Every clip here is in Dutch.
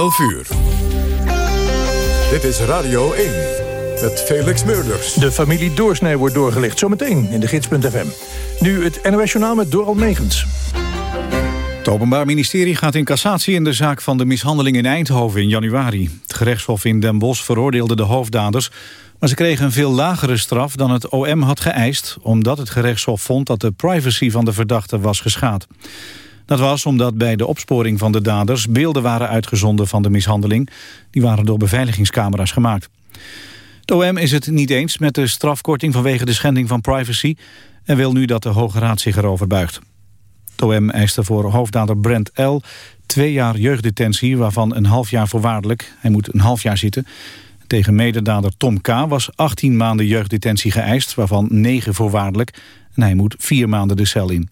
11 uur. Dit is Radio 1 met Felix Meurders. De familie Doorsnee wordt doorgelicht zometeen in de gids.fm. Nu het NOS Journaal met Doral Megens. Het Openbaar Ministerie gaat in cassatie in de zaak van de mishandeling in Eindhoven in januari. Het gerechtshof in Den Bosch veroordeelde de hoofddaders... maar ze kregen een veel lagere straf dan het OM had geëist... omdat het gerechtshof vond dat de privacy van de verdachte was geschaad. Dat was omdat bij de opsporing van de daders beelden waren uitgezonden van de mishandeling. Die waren door beveiligingscamera's gemaakt. De OM is het niet eens met de strafkorting vanwege de schending van privacy... en wil nu dat de Hoge Raad zich erover buigt. De OM eiste voor hoofddader Brent L. twee jaar jeugddetentie, waarvan een half jaar voorwaardelijk. Hij moet een half jaar zitten. Tegen mededader Tom K. was 18 maanden jeugddetentie geëist, waarvan 9 voorwaardelijk. En hij moet vier maanden de cel in.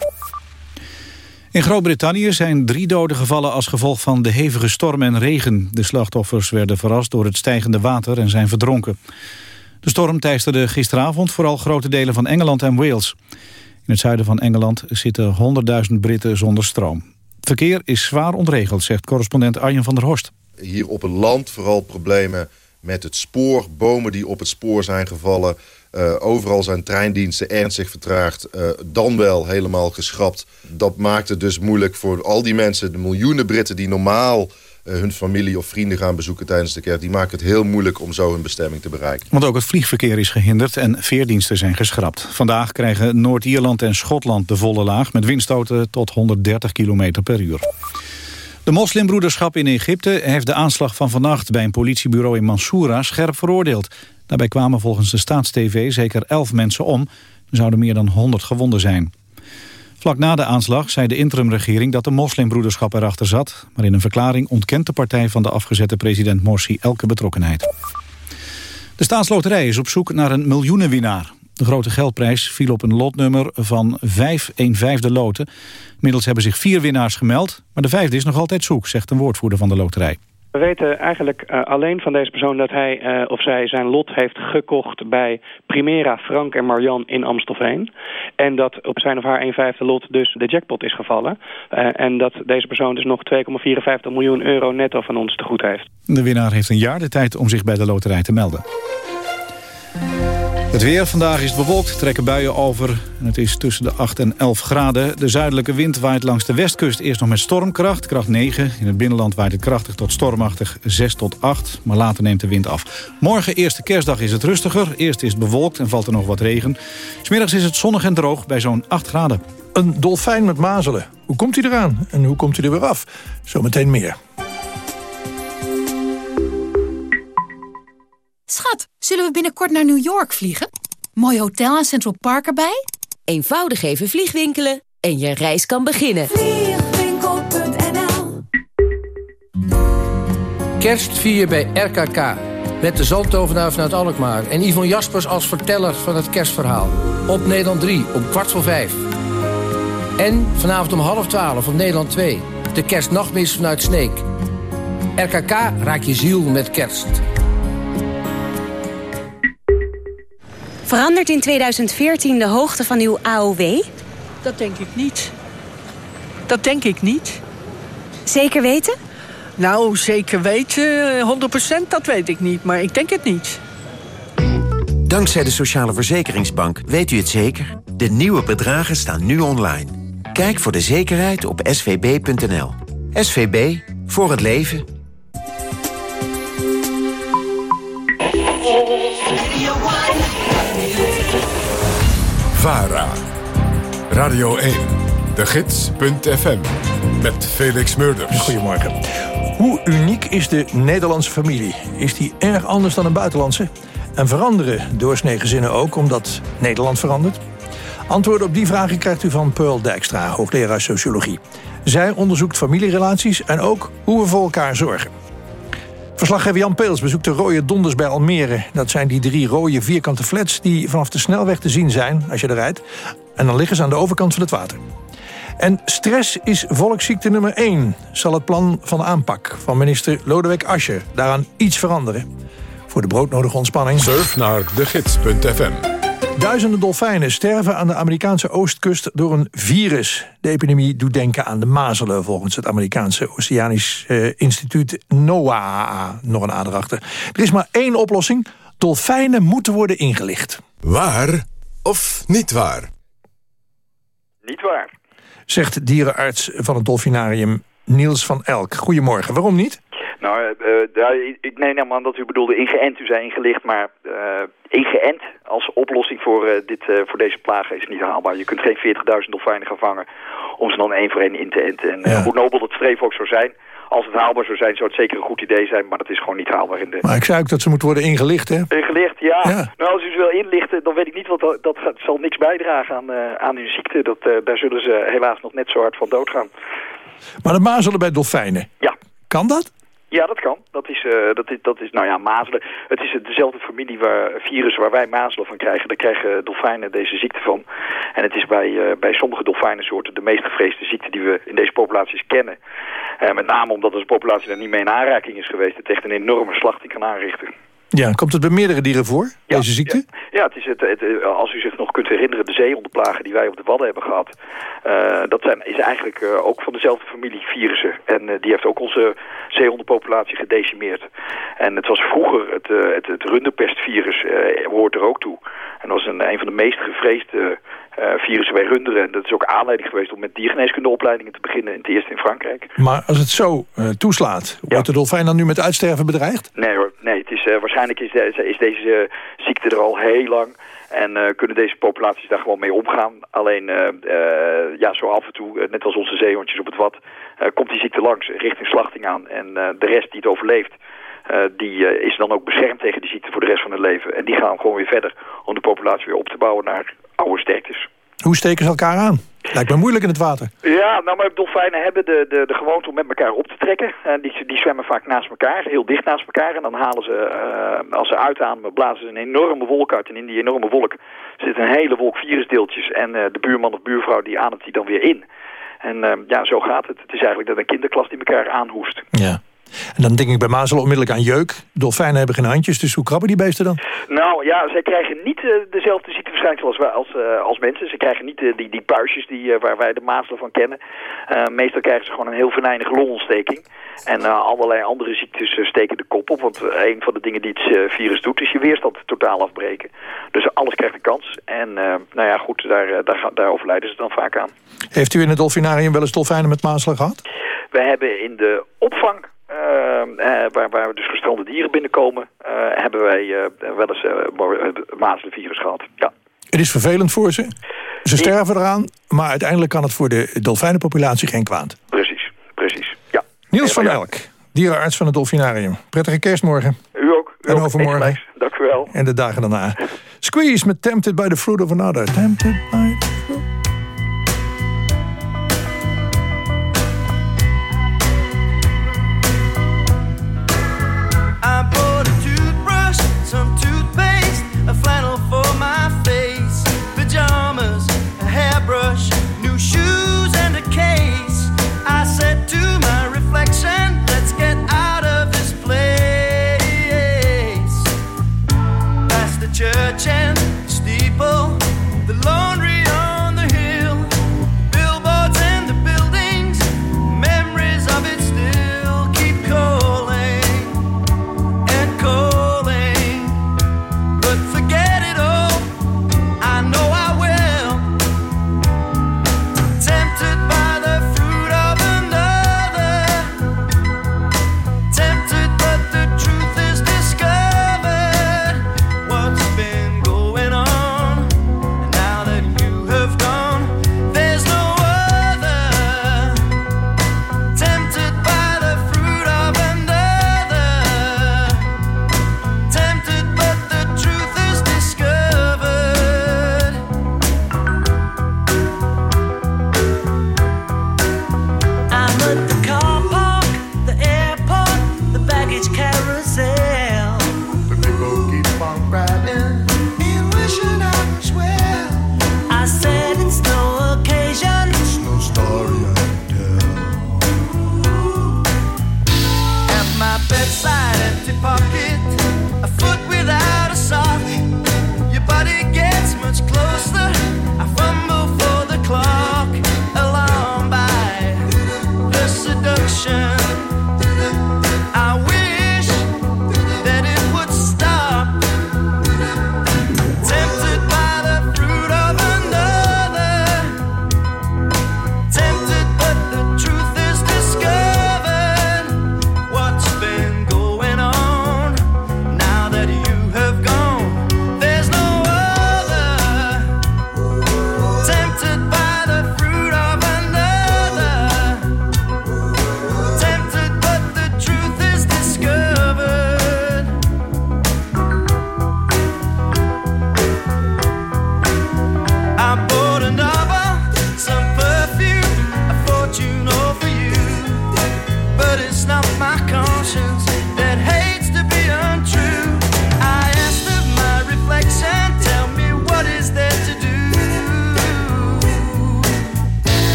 In Groot-Brittannië zijn drie doden gevallen als gevolg van de hevige storm en regen. De slachtoffers werden verrast door het stijgende water en zijn verdronken. De storm teisterde gisteravond vooral grote delen van Engeland en Wales. In het zuiden van Engeland zitten 100.000 Britten zonder stroom. Het verkeer is zwaar ontregeld, zegt correspondent Arjen van der Horst. Hier op het land vooral problemen met het spoor. Bomen die op het spoor zijn gevallen. Uh, overal zijn treindiensten ernstig vertraagd. Uh, dan wel helemaal geschrapt. Dat maakt het dus moeilijk voor al die mensen... de miljoenen Britten die normaal uh, hun familie of vrienden gaan bezoeken tijdens de kerk... die maken het heel moeilijk om zo hun bestemming te bereiken. Want ook het vliegverkeer is gehinderd en veerdiensten zijn geschrapt. Vandaag krijgen Noord-Ierland en Schotland de volle laag... met windstoten tot 130 km per uur. De moslimbroederschap in Egypte heeft de aanslag van vannacht... bij een politiebureau in Mansoura scherp veroordeeld. Daarbij kwamen volgens de Staatstv zeker 11 mensen om. Er zouden meer dan 100 gewonden zijn. Vlak na de aanslag zei de interimregering dat de moslimbroederschap erachter zat. Maar in een verklaring ontkent de partij van de afgezette president Morsi elke betrokkenheid. De staatsloterij is op zoek naar een miljoenenwinnaar. De grote geldprijs viel op een lotnummer van 5 1 vijfde loten. Inmiddels hebben zich vier winnaars gemeld, maar de vijfde is nog altijd zoek, zegt een woordvoerder van de loterij. We weten eigenlijk uh, alleen van deze persoon dat hij uh, of zij zijn lot heeft gekocht bij Primera, Frank en Marian in Amstelveen. En dat op zijn of haar 1 vijfde lot dus de jackpot is gevallen. Uh, en dat deze persoon dus nog 2,54 miljoen euro netto van ons te goed heeft. De winnaar heeft een jaar de tijd om zich bij de loterij te melden. Het weer vandaag is bewolkt, trekken buien over. En het is tussen de 8 en 11 graden. De zuidelijke wind waait langs de westkust eerst nog met stormkracht, kracht 9. In het binnenland waait het krachtig tot stormachtig 6 tot 8. Maar later neemt de wind af. Morgen, eerste kerstdag, is het rustiger. Eerst is het bewolkt en valt er nog wat regen. Smiddags is het zonnig en droog bij zo'n 8 graden. Een dolfijn met mazelen. Hoe komt hij eraan en hoe komt hij er weer af? Zometeen meer. Schat, zullen we binnenkort naar New York vliegen? Mooi hotel en Central Park erbij? Eenvoudig even vliegwinkelen en je reis kan beginnen. Vliegwinkel.nl Kerst vier bij RKK. Met de zalmtovenaar vanuit Alkmaar. En Yvonne Jaspers als verteller van het kerstverhaal. Op Nederland 3, om kwart voor vijf. En vanavond om half twaalf op Nederland 2. De kerstnachtmis vanuit Sneek. RKK raakt je ziel met kerst. Verandert in 2014 de hoogte van uw AOW? Dat denk ik niet. Dat denk ik niet. Zeker weten? Nou, zeker weten, 100% dat weet ik niet, maar ik denk het niet. Dankzij de Sociale Verzekeringsbank weet u het zeker. De nieuwe bedragen staan nu online. Kijk voor de zekerheid op svb.nl. SVB, voor het leven. VARA. Radio 1. De Gids.fm. Met Felix Murders. Goedemorgen. Hoe uniek is de Nederlandse familie? Is die erg anders dan een buitenlandse? En veranderen doorsneegezinnen ook omdat Nederland verandert? Antwoorden op die vragen krijgt u van Pearl Dijkstra, hoogleraar sociologie. Zij onderzoekt familierelaties en ook hoe we voor elkaar zorgen. Verslaggever Jan Peels bezoekt de rode donders bij Almere. Dat zijn die drie rode vierkante flats die vanaf de snelweg te zien zijn als je er rijdt. En dan liggen ze aan de overkant van het water. En stress is volksziekte nummer 1. Zal het plan van aanpak van minister Lodewijk Asscher daaraan iets veranderen? Voor de broodnodige ontspanning. Surf naar degids.fm Duizenden dolfijnen sterven aan de Amerikaanse oostkust door een virus. De epidemie doet denken aan de mazelen... volgens het Amerikaanse Oceanisch eh, Instituut NOAA. Nog een ader Er is maar één oplossing. Dolfijnen moeten worden ingelicht. Waar of niet waar? Niet waar. Zegt dierenarts van het dolfinarium Niels van Elk. Goedemorgen, waarom niet? Nou, uh, ik neem aan dat u bedoelde ingeënt. U zei ingelicht, maar uh, ingeënt als oplossing voor, uh, dit, voor deze plagen is niet haalbaar. Je kunt geen 40.000 dolfijnen gaan vangen om ze dan één voor één in te enten. En ja. hoe nobel dat streven ook zou zijn, als het haalbaar zou zijn, zou het zeker een goed idee zijn. Maar dat is gewoon niet haalbaar. In de... Maar ik zei ook dat ze moeten worden ingelicht, hè? Ingelicht, ja. Nou, als u ze wil inlichten, dan weet ik niet, wat dat, dat zal niks bijdragen aan, aan hun ziekte. Dat, daar zullen ze helaas nog net zo hard van doodgaan. Maar de mazelen bij dolfijnen? Ja. Kan dat? Ja, dat kan. Dat is, uh, dat is, dat is, nou ja, mazelen. Het is dezelfde familie waar, virus waar wij mazelen van krijgen. Daar krijgen dolfijnen deze ziekte van. En het is bij, uh, bij sommige dolfijnensoorten de meest gevreesde ziekte die we in deze populaties kennen. Uh, met name omdat de populatie daar niet mee in aanraking is geweest. Het echt een enorme slachting kan aanrichten. Ja, komt het bij meerdere dieren voor, deze ziekte? Ja, het is het, het, als u zich nog kunt herinneren, de zeehondenplagen die wij op de Wadden hebben gehad. Uh, dat zijn, is eigenlijk uh, ook van dezelfde familie virussen. En uh, die heeft ook onze zeehondenpopulatie gedecimeerd. En het was vroeger, het, het, het runderpestvirus hoort er ook toe. En dat was een, een van de meest gevreesde virussen bij runderen. En dat is ook aanleiding geweest om met diergeneeskundeopleidingen te beginnen. In het eerst in Frankrijk. Maar als het zo uh, toeslaat, wordt de dolfijn dan nu met uitsterven bedreigd? Nee hoor, nee. Het is, uh, waarschijnlijk is, de, is deze ziekte er al heel lang. En kunnen deze populaties daar gewoon mee omgaan. Alleen, ja, zo af en toe, net als onze zeehondjes op het wat... komt die ziekte langs, richting slachting aan. En de rest die het overleeft... Die is dan ook beschermd tegen die ziekte voor de rest van het leven. En die gaan gewoon weer verder om de populatie weer op te bouwen naar oude sterktes. Hoe steken ze elkaar aan? Lijkt me moeilijk in het water. Ja, nou maar dolfijnen hebben de, de, de gewoonte om met elkaar op te trekken. En die, die zwemmen vaak naast elkaar, heel dicht naast elkaar. En dan halen ze, uh, als ze uitademen, blazen ze een enorme wolk uit. En in die enorme wolk zit een hele wolk virusdeeltjes. En uh, de buurman of buurvrouw die ademt die dan weer in. En uh, ja, zo gaat het. Het is eigenlijk dat een kinderklas die elkaar aanhoest. Ja. En dan denk ik bij mazelen onmiddellijk aan jeuk. Dolfijnen hebben geen handjes, dus hoe krabben die beesten dan? Nou ja, zij krijgen niet uh, dezelfde ziekteverschijnsel als, als, uh, als mensen. Ze krijgen niet uh, die, die puistjes die, waar wij de mazelen van kennen. meestal krijgen ze gewoon een heel venijnige longontsteking. En allerlei andere ziektes steken de kop op. Want een van de dingen die het virus doet, is je weerstand totaal afbreken. Dus alles krijgt een kans. En nou ja, goed, daar, daar, daar overlijden ze dan vaak aan. Heeft u in het dolfinarium wel eens dolfijnen met mazelen gehad? We hebben in de opvang waar, waar dus gestrande dieren binnenkomen, uh, hebben wij uh, wel eens uh, mazelenvirus gehad. Ja. Het is vervelend voor ze. Ze sterven eraan, maar uiteindelijk kan het voor de dolfijnenpopulatie geen kwaad. Precies, precies, ja. Niels van Elk, dierenarts van het Dolfinarium. Prettige kerstmorgen. U ook. U en ook. overmorgen. Dank u wel. En de dagen daarna. Squeeze met Tempted by the Fruit of Another. Tempted by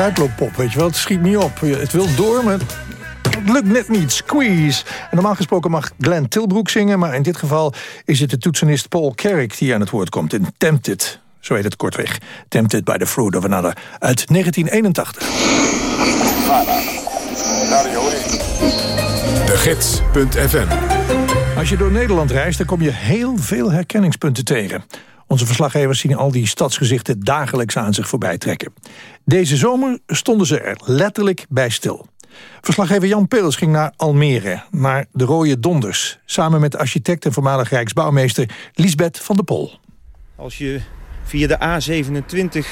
Achteruitlooppop, weet je wel. Het schiet niet op. Het wil door, maar het lukt net niet. Squeeze. En normaal gesproken mag Glenn Tilbrook zingen... maar in dit geval is het de toetsenist Paul Carrick die aan het woord komt in Tempted. Zo heet het kortweg. Tempted by the Fruit of Another uit 1981. De Gids.fm Als je door Nederland reist, dan kom je heel veel herkenningspunten tegen. Onze verslaggevers zien al die stadsgezichten dagelijks aan zich voorbij trekken. Deze zomer stonden ze er letterlijk bij stil. Verslaggever Jan Peels ging naar Almere, naar de Rode Donders... samen met architect en voormalig Rijksbouwmeester Lisbeth van der Pol. Als je via de A27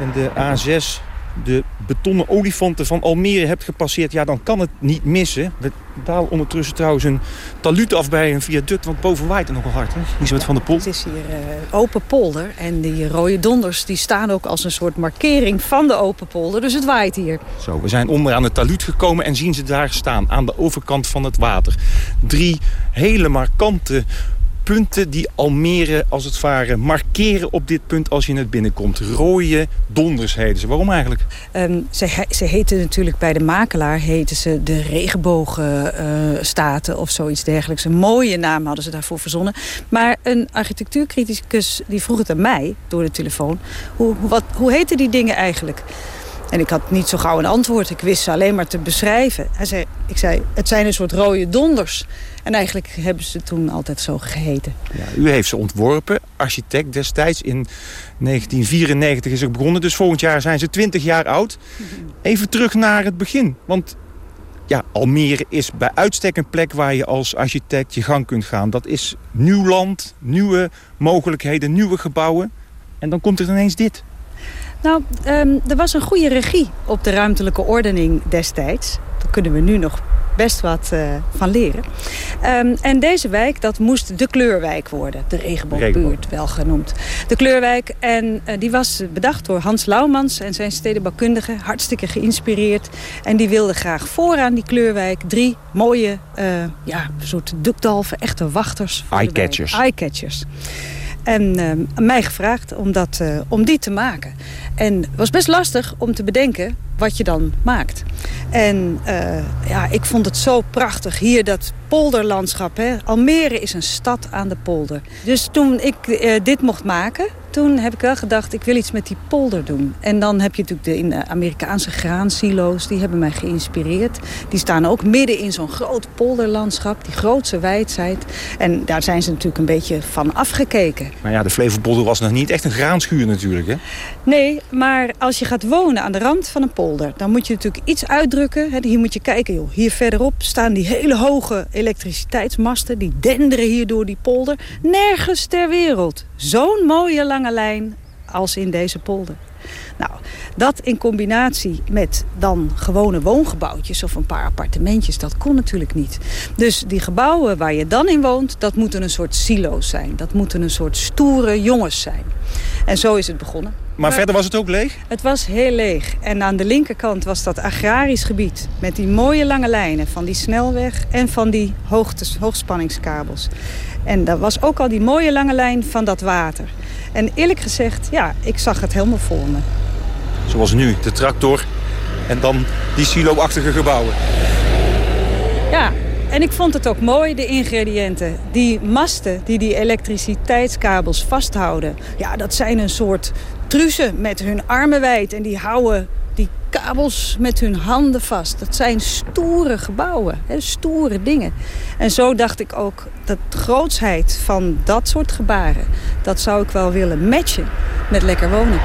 en de A6 de betonnen olifanten van Almere hebt gepasseerd... ja, dan kan het niet missen. We dalen ondertussen trouwens een taluut af bij een viaduct... want boven waait het nogal hard, hè? Elisabeth van der Pol. Het is hier uh, open polder en die rode donders... die staan ook als een soort markering van de open polder. Dus het waait hier. Zo, we zijn onderaan het taluut gekomen en zien ze daar staan... aan de overkant van het water. Drie hele markante punten die Almere als het ware markeren op dit punt als je het binnenkomt. Rode donders heten ze. Waarom eigenlijk? Um, ze, ze heten natuurlijk bij de makelaar heten ze de regenboogstaten uh, of zoiets dergelijks. Een mooie naam hadden ze daarvoor verzonnen. Maar een architectuurcriticus die vroeg het aan mij door de telefoon. Hoe, wat, hoe heten die dingen eigenlijk? En ik had niet zo gauw een antwoord. Ik wist ze alleen maar te beschrijven. Hij zei, ik zei, het zijn een soort rode donders. En eigenlijk hebben ze toen altijd zo geheten. Ja, u heeft ze ontworpen, architect destijds. In 1994 is het begonnen, dus volgend jaar zijn ze 20 jaar oud. Even terug naar het begin, want ja, Almere is bij uitstek een plek waar je als architect je gang kunt gaan. Dat is nieuw land, nieuwe mogelijkheden, nieuwe gebouwen. En dan komt er ineens dit. Nou, um, er was een goede regie op de ruimtelijke ordening destijds. Daar kunnen we nu nog best wat uh, van leren. Um, en deze wijk, dat moest de kleurwijk worden. De regenboogbuurt wel genoemd. De kleurwijk. En uh, die was bedacht door Hans Laumans en zijn stedenbouwkundige. Hartstikke geïnspireerd. En die wilde graag vooraan die kleurwijk drie mooie, uh, ja, soort dukdalven, echte wachters. Eyecatchers. Eyecatchers. En uh, mij gevraagd om, dat, uh, om die te maken. En het was best lastig om te bedenken wat je dan maakt. En uh, ja, ik vond het zo prachtig. Hier dat polderlandschap. Hè. Almere is een stad aan de polder. Dus toen ik dit mocht maken toen heb ik wel gedacht, ik wil iets met die polder doen. En dan heb je natuurlijk de, in de Amerikaanse graansilo's, die hebben mij geïnspireerd. Die staan ook midden in zo'n groot polderlandschap, die grootse wijdheid. En daar zijn ze natuurlijk een beetje van afgekeken. Maar ja, de Flevopolder was nog niet echt een graanschuur natuurlijk, hè? Nee, maar als je gaat wonen aan de rand van een polder... dan moet je natuurlijk iets uitdrukken. Hier moet je kijken, joh. hier verderop staan die hele hoge elektriciteitsmasten... die denderen hier door die polder. Nergens ter wereld. Zo'n mooie lange lijn als in deze polder. Nou, dat in combinatie met dan gewone woongebouwtjes of een paar appartementjes, dat kon natuurlijk niet. Dus die gebouwen waar je dan in woont, dat moeten een soort silo's zijn. Dat moeten een soort stoere jongens zijn. En zo is het begonnen. Maar, maar verder was het ook leeg? Het was heel leeg. En aan de linkerkant was dat agrarisch gebied. Met die mooie lange lijnen van die snelweg en van die hoogtes, hoogspanningskabels. En daar was ook al die mooie lange lijn van dat water. En eerlijk gezegd, ja, ik zag het helemaal voor me. Zoals nu, de tractor en dan die silo-achtige gebouwen. Ja, en ik vond het ook mooi, de ingrediënten. Die masten die die elektriciteitskabels vasthouden. Ja, dat zijn een soort truzen met hun armen wijd. En die houden die kabels met hun handen vast. Dat zijn stoere gebouwen, hè, stoere dingen. En zo dacht ik ook, dat grootsheid van dat soort gebaren... dat zou ik wel willen matchen met lekker wonen.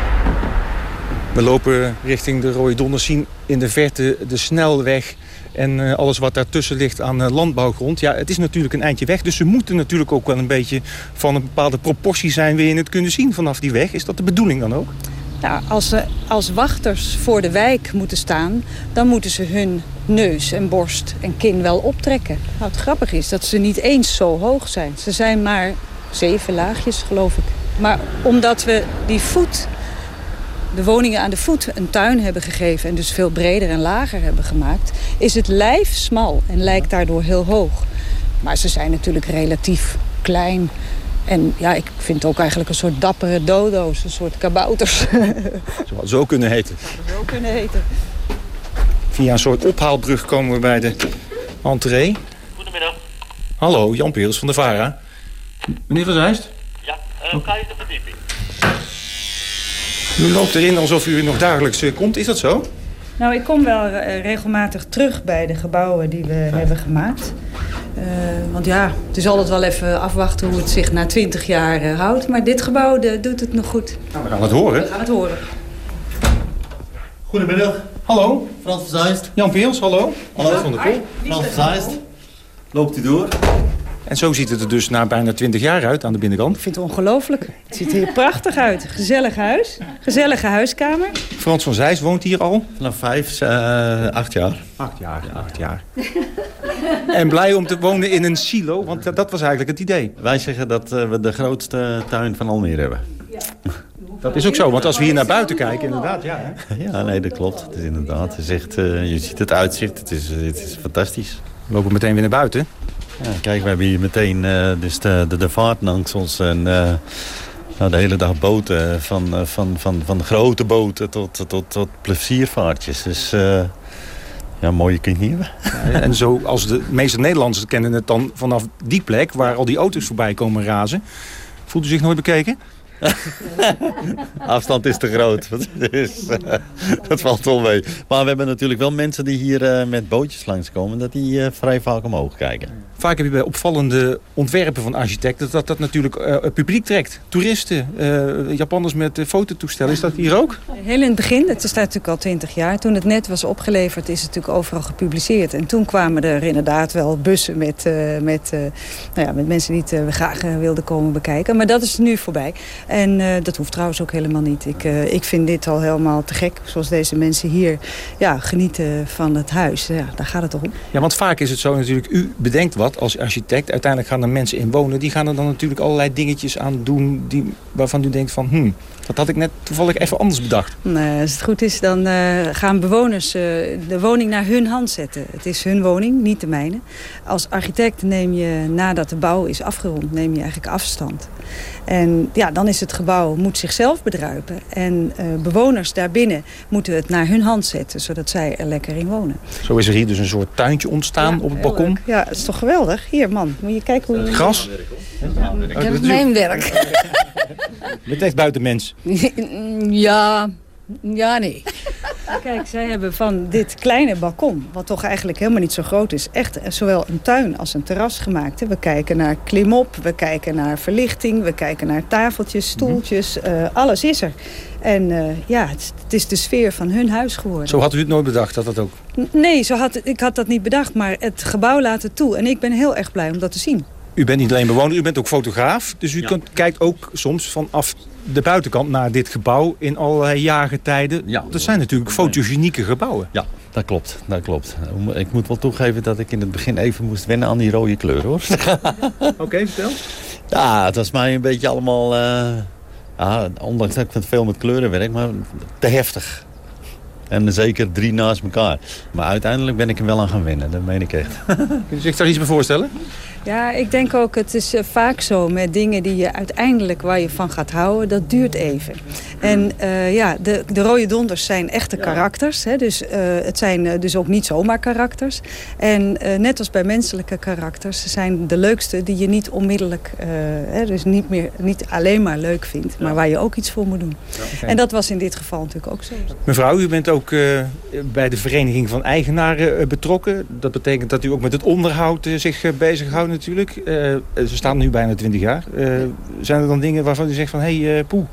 We lopen richting de Rode Donders, zien in de verte de snelweg... en uh, alles wat daartussen ligt aan uh, landbouwgrond. Ja, het is natuurlijk een eindje weg, dus ze moeten natuurlijk ook wel een beetje... van een bepaalde proportie zijn, wil je het kunnen zien vanaf die weg. Is dat de bedoeling dan ook? Nou, als ze als wachters voor de wijk moeten staan... dan moeten ze hun neus en borst en kin wel optrekken. Nou, het grappige is dat ze niet eens zo hoog zijn. Ze zijn maar zeven laagjes, geloof ik. Maar omdat we die voet, de woningen aan de voet, een tuin hebben gegeven... en dus veel breder en lager hebben gemaakt... is het lijf smal en lijkt daardoor heel hoog. Maar ze zijn natuurlijk relatief klein En ja, ik vind het ook eigenlijk een soort dappere dodo's, een soort kabouters. Zou zo kunnen heten. Zo kunnen heten. Via een soort ophaalbrug komen we bij de entree. Goedemiddag. Hallo, Jan Peels van de VARA. Meneer Van Zijst? Ja, uh, ga je de verdieping? U loopt erin alsof u nog dagelijks eh, komt, is dat zo? Nou, ik kom wel eh, regelmatig terug bij de gebouwen die we hebben gemaakt. Uh, want ja, het is altijd wel even afwachten hoe het zich na twintig jaar uh, houdt. Maar dit gebouw de, doet het nog goed. Nou, we gaan het horen. We gaan het horen. Goedemiddag. Hallo. Frans Zeist. Jan Peels, hallo. Hallo. Van der Kool. Frans Zeist. Loopt u door. En zo ziet het er dus na bijna 20 jaar uit aan de binnenkant. Ik vind het ongelooflijk. Het ziet er hier prachtig uit. Gezellig huis. Gezellige huiskamer. Frans van Zijs woont hier al? Vanaf vijf, uh, acht jaar. Acht jaar, ja, acht jaar. en blij om te wonen in een silo, want dat was eigenlijk het idee. Wij zeggen dat uh, we de grootste tuin van Almere hebben. Ja. Dat is ook zo, want als we hier naar buiten kijken, inderdaad, ja. Hè? Ja, nee, dat klopt. Het is inderdaad, het is echt, uh, je ziet het uitzicht, het is, het is fantastisch. We lopen meteen weer naar buiten. Ja, kijk, we hebben hier meteen uh, dus de, de, de vaart langs ons. En uh, nou, de hele dag boten. Van, uh, van, van, van grote boten tot, tot, tot pleziervaartjes. Dus ja, mooie kun je niet hebben. Ja, en zo als de meeste Nederlanders kennen het dan vanaf die plek... waar al die auto's voorbij komen razen. Voelt u zich nooit bekeken? Afstand is te groot. Dus, uh, dat valt wel mee. Maar we hebben natuurlijk wel mensen die hier uh, met bootjes langskomen... dat die uh, vrij vaak omhoog kijken. Vaak heb je bij opvallende ontwerpen van architecten... dat dat natuurlijk het publiek trekt. Toeristen, Japanners met fototoestellen. Is dat hier ook? Heel in het begin, het staat natuurlijk al twintig jaar. Toen het net was opgeleverd is het natuurlijk overal gepubliceerd. En toen kwamen er inderdaad wel bussen met, met, nou ja, met mensen die het graag wilden komen bekijken. Maar dat is nu voorbij. En uh, dat hoeft trouwens ook helemaal niet. Ik, uh, ik vind dit al helemaal te gek. Zoals deze mensen hier ja, genieten van het huis. Ja, daar gaat het om. Ja, want vaak is het zo natuurlijk, u bedenkt wat als architect. Uiteindelijk gaan er mensen in wonen. Die gaan er dan natuurlijk allerlei dingetjes aan doen... Die, waarvan u denkt van, hm, dat had ik net toevallig even anders bedacht. Nee, als het goed is, dan uh, gaan bewoners de woning naar hun hand zetten. Het is hun woning, niet de mijne. Als architect neem je, nadat de bouw is afgerond, neem je eigenlijk afstand. En ja, dan is het gebouw moet zichzelf bedruipen. En uh, bewoners daarbinnen moeten het naar hun hand zetten... zodat zij er lekker in wonen. Zo is er hier dus een soort tuintje ontstaan ja, op het balkon. Leuk. Ja, dat is toch geweldig. Hier, man, moet je kijken hoe je... Gras? Ja, dat is mijn werk. Met echt buitenmens. Ja, ja, nee. Kijk, zij hebben van dit kleine balkon, wat toch eigenlijk helemaal niet zo groot is... echt zowel een tuin als een terras gemaakt. We kijken naar klimop, we kijken naar verlichting... we kijken naar tafeltjes, stoeltjes, uh, alles is er. En uh, ja, het, het, is de sfeer van hun huis geworden. Zo had u het nooit bedacht, dat dat ook? Nee, zo had, ik had dat niet bedacht, maar het gebouw laat het toe. En ik ben heel erg blij om dat te zien. U bent niet alleen bewoner, u bent ook fotograaf. Dus u ja. kunt, kijkt ook soms vanaf de buitenkant naar dit gebouw in allerlei jaargetijden. Ja, dat zijn natuurlijk fotogenieke gebouwen. Ja, dat klopt, dat klopt. Ik moet wel toegeven dat ik in het begin even moest wennen aan die rode kleur, hoor. Oké, okay, vertel. Ja, het was mij een beetje allemaal... Uh, ja, ondanks dat ik veel met kleuren werk, maar te heftig. En zeker drie naast elkaar. Maar uiteindelijk ben ik er wel aan gaan wennen, dat meen ik echt. Kun je zich daar iets bij voorstellen? Ja, ik denk ook, het is uh, vaak zo met dingen die je uiteindelijk waar je van gaat houden, dat duurt even. En uh, ja, de, de rode donders zijn echte karakters. Hè, dus uh, het zijn dus ook niet zomaar karakters. En net als bij menselijke karakters zijn de leukste die je niet onmiddellijk, hè, dus niet, meer, niet alleen maar leuk vindt, maar waar je ook iets voor moet doen. Ja, okay. En dat was in dit geval natuurlijk ook zo. Mevrouw, u bent ook bij de Vereniging van Eigenaren betrokken. Dat betekent dat u ook met het onderhoud zich bezighoudt natuurlijk. Uh, ze staan nu bijna 20 jaar. Uh, zijn er dan dingen waarvan u zegt van... hé, hey, uh, poeh,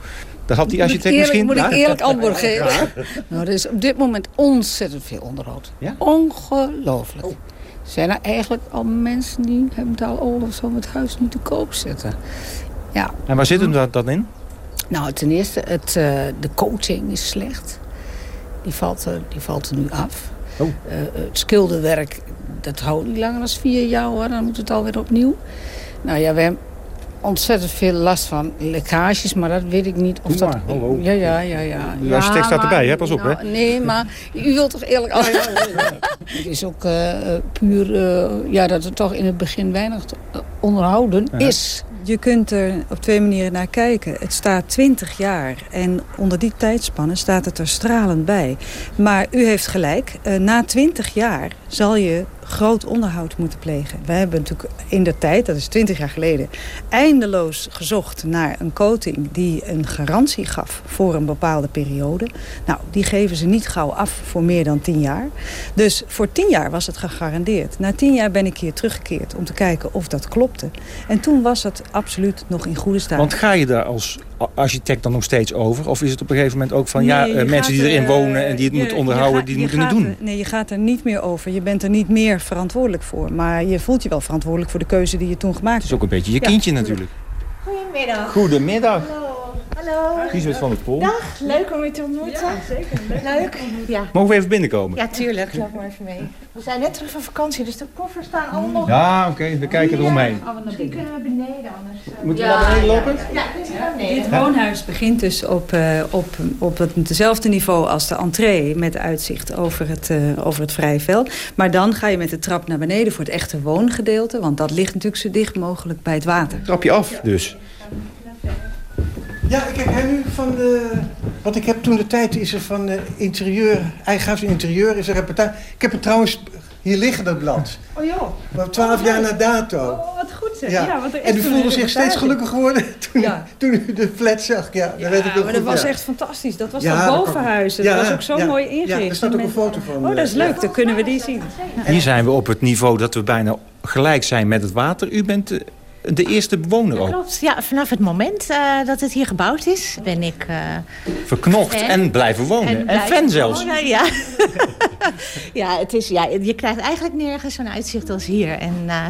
dat had die architect moet misschien... Moet ik eerlijk antwoord geven? Ja. Nou, er is op dit moment ontzettend veel onderhoud. Ja? Ongelooflijk. Oh. Zijn er eigenlijk al mensen die hebben al zo het huis niet te koop zetten? Ja. En waar zit hem dat dan in? Nou, ten eerste, het, de coaching is slecht. Die valt er, die valt er nu af. Oh. het schilderwerk dat houdt niet langer dan vier jaar hoor. Dan moet het alweer opnieuw. Nou ja, we hebben ontzettend veel last van lekkages, maar dat weet ik niet of Doe dat... Maar, hallo. Ja, ja, ja, ja. De architect staat erbij, hè? Pas op, nou, hè? Nee, maar u wilt toch eerlijk... Ja, het is ook uh, puur uh, ja, dat er toch in het begin weinig onderhouden ja. is. je kunt er op twee manieren naar kijken. Het staat 20 jaar en onder die tijdspanne staat het er stralend bij. Maar u heeft gelijk, uh, na 20 jaar zal je groot onderhoud moeten plegen. We hebben natuurlijk in de tijd, dat is 20 jaar geleden... eindeloos gezocht naar een coating die een garantie gaf voor een bepaalde periode. Nou, die geven ze niet gauw af voor meer dan 10 jaar. Dus voor 10 jaar was het gegarandeerd. Na 10 jaar ben ik hier teruggekeerd om te kijken of dat klopte. En toen was het absoluut nog in goede staat. Want ga je daar als architect dan nog steeds over? Of is het op een gegeven moment ook van... ja, uh, mensen die erin wonen en die het je, moeten onderhouden, die moeten het doen? nee, je gaat er niet meer over. Je bent er niet meer verantwoordelijk voor. Maar je voelt je wel verantwoordelijk voor de keuze die je toen gemaakt hebt. Het is ook een beetje je kindje natuurlijk. Goedemiddag. Goedemiddag. Hallo. Hallo. Giesbert van het Pol. Dag, leuk om u te ontmoeten. Ja, zeker. Leuk. Ja. Mogen we even binnenkomen? Ja, tuurlijk. Loop maar even mee. We zijn net terug van vakantie, dus de koffers staan allemaal... Ja, oké. Okay. We kijken eromheen. Misschien kunnen we beneden anders. Moeten we naar beneden lopen? Ja, dit naar beneden. Dit woonhuis begint dus op, uh, op, op hetzelfde niveau als de entree... met uitzicht over het, uh, over het vrije veld. Maar dan ga je met de trap naar beneden voor het echte woongedeelte... want dat ligt natuurlijk zo dicht mogelijk bij het water. Trap je af dus? Ja, ik heb nu van de... Want ik heb toen de tijd is er van de interieur... Eigenaars interieur is een reportage. Ik heb het trouwens hier liggen, dat blad. Oh joh. Maar twaalf jaar na dato. Oh, wat goed zeg. Ja. ja want er is en u voelde zich steeds gelukkiger geworden toen, ja. toen u de flat zag. Ja, ja weet ik maar dat was echt fantastisch. Dat was dat bovenhuis. Dat was ook zo mooi ingericht. Ja, er staat ook een foto van. Oh, dat is leuk. Dan kunnen we die zien. Hier zijn we op het niveau dat we bijna gelijk zijn met het water. U bent de eerste bewoner ook. Klopt, ja, vanaf het moment uh, dat het hier gebouwd is, ben ik... Uh, Verknocht en blijven wonen. En, en fan zelfs. Wonen, ja. ja, het is, ja, je krijgt eigenlijk nergens zo'n uitzicht als hier. En uh,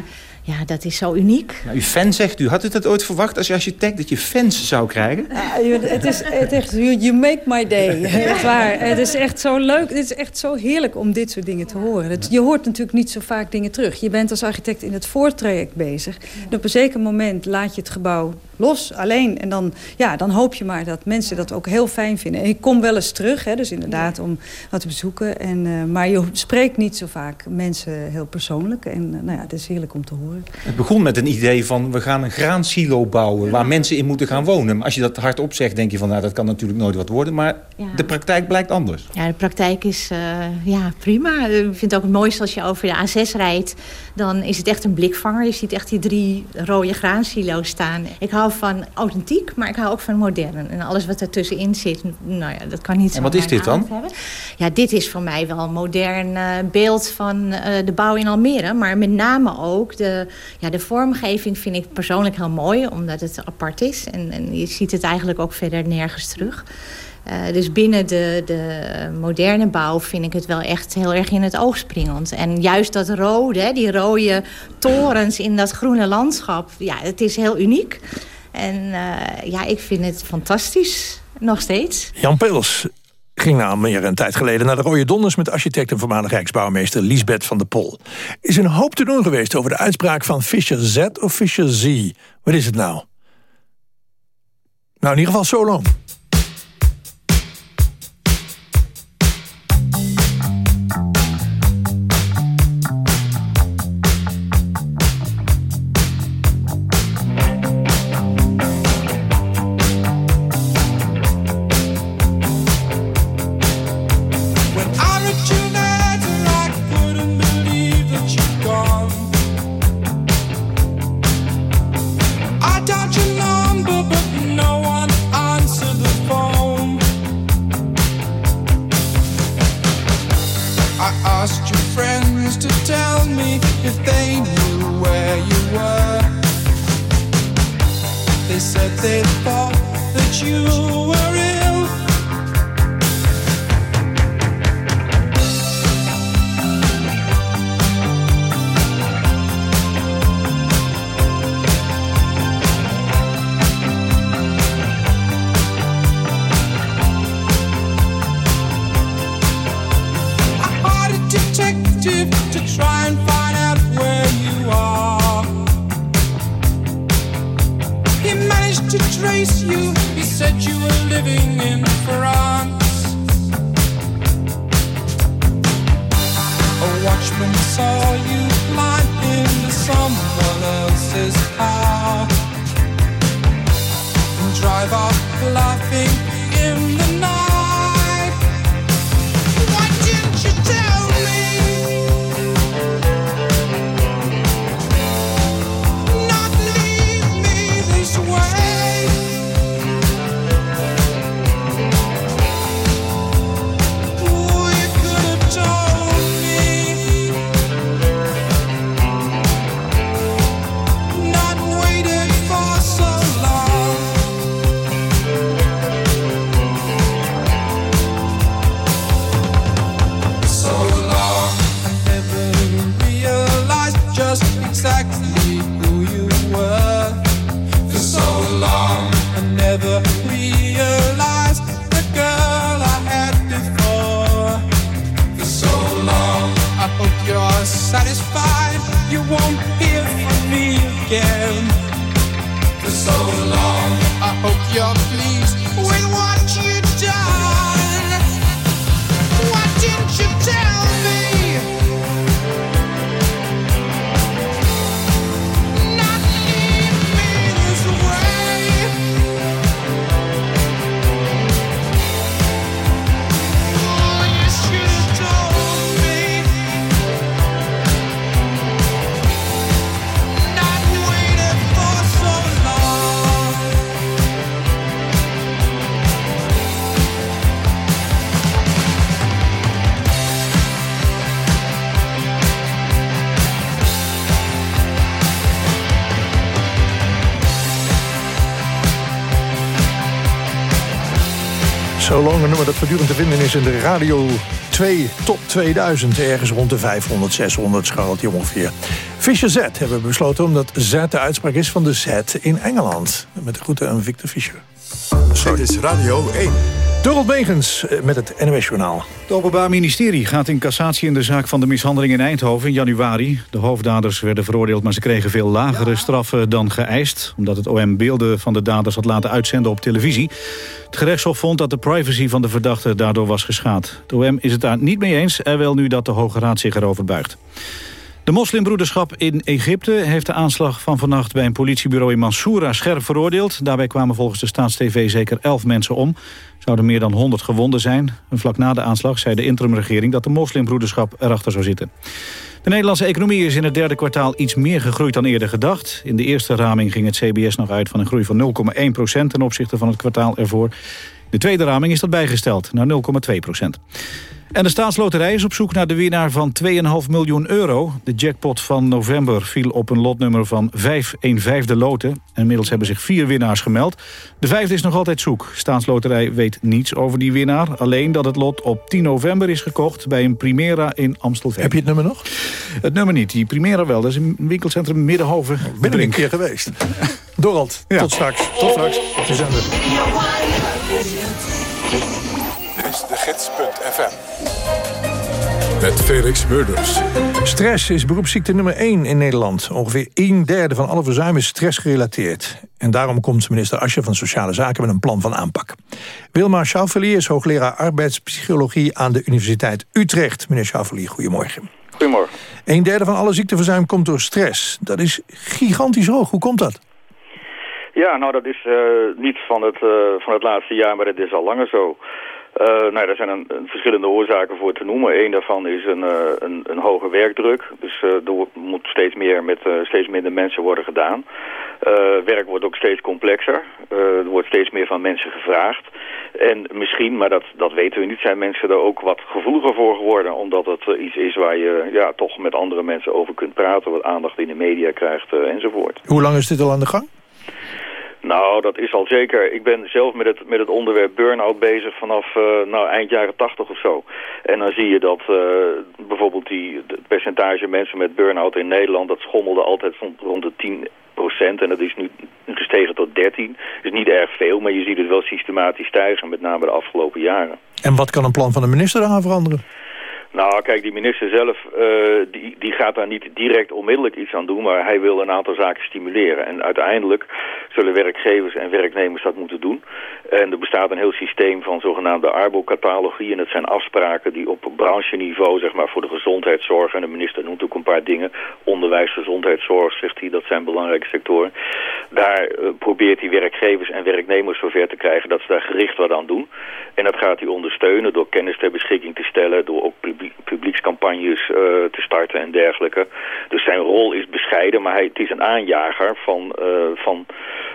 ja, dat is zo uniek. Nou, u fan zegt, u had u dat ooit verwacht als architect dat je fans zou krijgen? Uh, het is het echt, you make my day. Echt waar. Het is echt zo leuk, het is echt zo heerlijk om dit soort dingen te horen. Het, je hoort natuurlijk niet zo vaak dingen terug. Je bent als architect in het voortraject bezig. En op een zeker moment laat je het gebouw los, alleen. En dan, ja, dan hoop je maar dat mensen dat ook heel fijn vinden. En ik kom wel eens terug, hè, dus inderdaad om wat te bezoeken. En, uh, maar je spreekt niet zo vaak mensen heel persoonlijk. En uh, nou ja, het is heerlijk om te horen. Het begon met een idee van we gaan een graansilo bouwen... waar mensen in moeten gaan wonen. Maar als je dat hardop zegt, denk je van nou, dat kan natuurlijk nooit wat worden. Maar ja. de praktijk blijkt anders. Ja, de praktijk is uh, ja, prima. Ik vind het ook het mooiste als je over de A6 rijdt. Dan is het echt een blikvanger. Je ziet echt die drie rode graansilo's staan. Ik hou van authentiek, maar ik hou ook van modern. En alles wat ertussenin zit, nou ja, dat kan niet zo En wat is dit dan? Hebben. Ja, dit is voor mij wel een modern uh, beeld van uh, de bouw in Almere. Maar met name ook de, ja, de vormgeving vind ik persoonlijk heel mooi. Omdat het apart is. En, en je ziet het eigenlijk ook verder nergens terug. Uh, dus binnen de, de moderne bouw vind ik het wel echt heel erg in het oog springend. En juist dat rode, die rode torens in dat groene landschap, ja, het is heel uniek. En uh, ja, ik vind het fantastisch, nog steeds. Jan Peels ging na meer een tijd geleden naar de Rode Donders... met architect en voormalig rijksbouwmeester Liesbeth van der Pol. Is een hoop te doen geweest over de uitspraak van Fischer Z of Fischer Z. Wat is het nou? Nou, in ieder geval zo lang. Nummer dat voortdurend te vinden is in de Radio 2 Top 2000. Ergens rond de 500, 600 scharrelt hij ongeveer. Fischer Z hebben besloten omdat Z de uitspraak is van de Z in Engeland. Met de groeten aan Victor Fischer. Dit is Radio 1. Dorot Megens eh, met het NOS-journaal. Het Openbaar Ministerie gaat in cassatie in de zaak van de mishandeling in Eindhoven in januari. De hoofddaders werden veroordeeld, maar ze kregen veel lagere straffen dan geëist... omdat het OM beelden van de daders had laten uitzenden op televisie. Het gerechtshof vond dat de privacy van de verdachte daardoor was geschaad. Het OM is het daar niet mee eens en wil nu dat de Hoge Raad zich erover buigt. De moslimbroederschap in Egypte heeft de aanslag van vannacht... bij een politiebureau in Mansoura scherp veroordeeld. Daarbij kwamen volgens de Staatstv zeker elf mensen om. Zouden meer dan 100 gewonden zijn. En vlak na de aanslag zei de interimregering... dat de moslimbroederschap erachter zou zitten. De Nederlandse economie is in het derde kwartaal iets meer gegroeid dan eerder gedacht. In de eerste raming ging het CBS nog uit van een groei van 0,1 procent... ten opzichte van het kwartaal ervoor. De tweede raming is dat bijgesteld naar 0,2 procent. En de staatsloterij is op zoek naar de winnaar van 2,5 miljoen euro. De jackpot van november viel op een lotnummer van 5 1 vijfde loten. Inmiddels hebben zich vier winnaars gemeld. De vijfde is nog altijd zoek. Staatsloterij weet niets over die winnaar. Alleen dat het lot op 10 november is gekocht bij een Primera in Amstelveen. Heb je het nummer nog? Het nummer niet. Die Primera wel. Dat is een winkelcentrum Middenhoven. Ben ik een keer geweest. Dorald, tot straks. Tot straks. Op gids.fm. Met Felix Murders. Stress is beroepsziekte nummer 1 in Nederland. Ongeveer een derde van alle verzuim is stressgerelateerd. En daarom komt minister Asje van Sociale Zaken met een plan van aanpak. Wilma Schauffelier is hoogleraar arbeidspsychologie aan de Universiteit Utrecht. Meneer Schauffelier, goedemorgen. Goedemorgen. Een derde van alle ziekteverzuim komt door stress. Dat is gigantisch hoog. Hoe komt dat? Ja, nou dat is uh, niet van het, uh, van het laatste jaar, maar dat is al langer zo. Uh, nou, daar zijn een, verschillende oorzaken voor te noemen. Eén daarvan is een, een, een, hoge werkdruk. Dus er moet steeds meer met steeds minder mensen worden gedaan. werk wordt ook steeds complexer. er wordt steeds meer van mensen gevraagd. En misschien, maar dat, dat weten we niet, zijn mensen er ook wat gevoeliger voor geworden. Omdat het iets is waar je ja, toch met andere mensen over kunt praten. Wat aandacht in de media krijgt enzovoort. Hoe lang is dit al aan de gang? Nou, dat is al zeker. Ik ben zelf met het, met het onderwerp burn-out bezig vanaf uh, nou, eind jaren tachtig of zo. En dan zie je dat uh, bijvoorbeeld die, het percentage mensen met burn-out in Nederland... dat schommelde altijd rond de 10 procent. En dat is nu gestegen tot 13. is niet erg veel, maar je ziet het wel systematisch stijgen. Met name de afgelopen jaren. En wat kan een plan van de minister aan veranderen? Nou, kijk, die minister zelf, uh, die, die gaat daar niet direct onmiddellijk iets aan doen, maar hij wil een aantal zaken stimuleren. En uiteindelijk zullen werkgevers en werknemers dat moeten doen. En er bestaat een heel systeem van zogenaamde arbocatalogie. En dat zijn afspraken die op brancheniveau, zeg maar, voor de gezondheidszorg... en de minister noemt ook een paar dingen. Onderwijs, gezondheidszorg, zegt hij, dat zijn belangrijke sectoren. Daar eh, probeert hij werkgevers en werknemers zover te krijgen... dat ze daar gericht wat aan doen. En dat gaat hij ondersteunen door kennis ter beschikking te stellen... door ook publiek, publiekscampagnes uh, te starten en dergelijke. Dus zijn rol is bescheiden, maar hij, het is een aanjager van, uh, van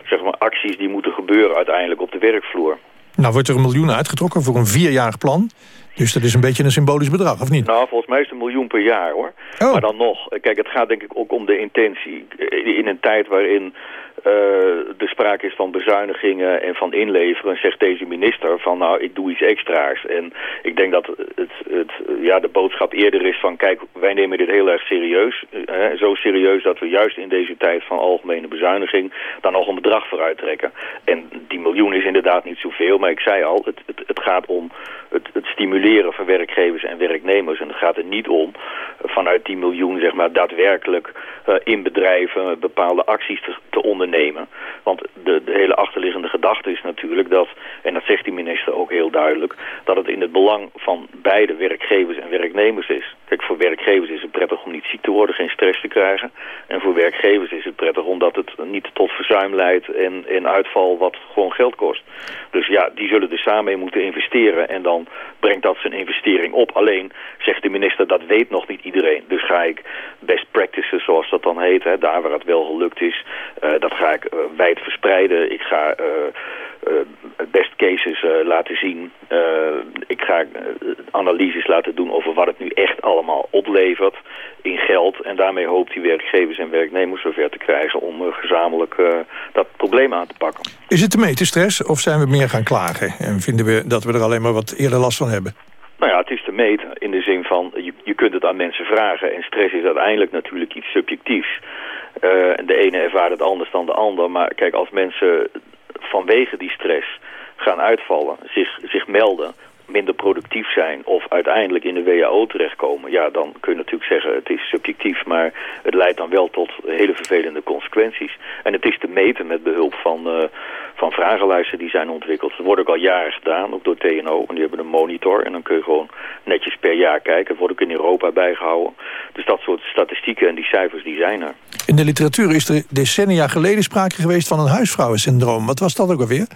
zeg maar, acties die moeten gebeuren uiteindelijk op de werkvloer. Nou wordt er een miljoen uitgetrokken voor een vierjarig plan. Dus dat is een beetje een symbolisch bedrag, of niet? Nou, volgens mij is het een miljoen per jaar, hoor. Oh. Maar dan nog, kijk, het gaat denk ik ook om de intentie. In een tijd waarin uh, er sprake is van bezuinigingen en van inleveren, zegt deze minister van nou, ik doe iets extra's. En ik denk dat het, het, ja, de boodschap eerder is van kijk, wij nemen dit heel erg serieus. Hè, zo serieus dat we juist in deze tijd van algemene bezuiniging dan nog een bedrag vooruit trekken. En die miljoen is inderdaad niet zoveel, maar ik zei al, het, het, het gaat om het, het stimuleren van werkgevers en werknemers. En het gaat er niet om vanuit die miljoen zeg maar daadwerkelijk uh, in bedrijven bepaalde acties te, te ondernemen. Want de, de, hele achterliggende gedachte is natuurlijk dat, en dat zegt die minister ook heel duidelijk, dat het in het belang van beide werkgevers en werknemers is. Kijk, voor werkgevers is het prettig om niet ziek te worden, geen stress te krijgen. En voor werkgevers is het prettig omdat het niet tot verzuim leidt en, en uitval wat gewoon geld kost. Dus ja, die zullen er samen in moeten investeren en dan brengt dat zijn investering op. Alleen, zegt de minister, dat weet nog niet iedereen. Dus ga ik best practices, zoals dat dan heet, hè, daar waar het wel gelukt is, uh, dat ga ik uh, wijd verspreiden. Ik ga uh, best cases laten zien. ik ga analyses laten doen over wat het nu echt allemaal oplevert in geld. En daarmee hoopt hij werkgevers en werknemers zover te krijgen om gezamenlijk dat probleem aan te pakken. Is het te meten stress of zijn we meer gaan klagen? En vinden we dat we er alleen maar wat eerder last van hebben? Nou ja, het is te meten in de zin van, je, je kunt het aan mensen vragen. En stress is uiteindelijk natuurlijk iets subjectiefs. Uh, de ene ervaart het anders dan de ander. Maar kijk, als mensen vanwege die stress gaan uitvallen, zich, zich melden minder productief zijn of uiteindelijk in de WHO terechtkomen... ja, dan kun je natuurlijk zeggen het is subjectief... maar het leidt dan wel tot hele vervelende consequenties. En het is te meten met behulp van, uh, van vragenlijsten die zijn ontwikkeld. Dat wordt ook al jaren gedaan, ook door TNO. En die hebben een monitor en dan kun je gewoon netjes per jaar kijken. Het wordt ook in Europa bijgehouden. Dus dat soort statistieken en die cijfers die zijn er. In de literatuur is er decennia geleden sprake geweest van een huisvrouwensyndroom. Wat was dat ook alweer?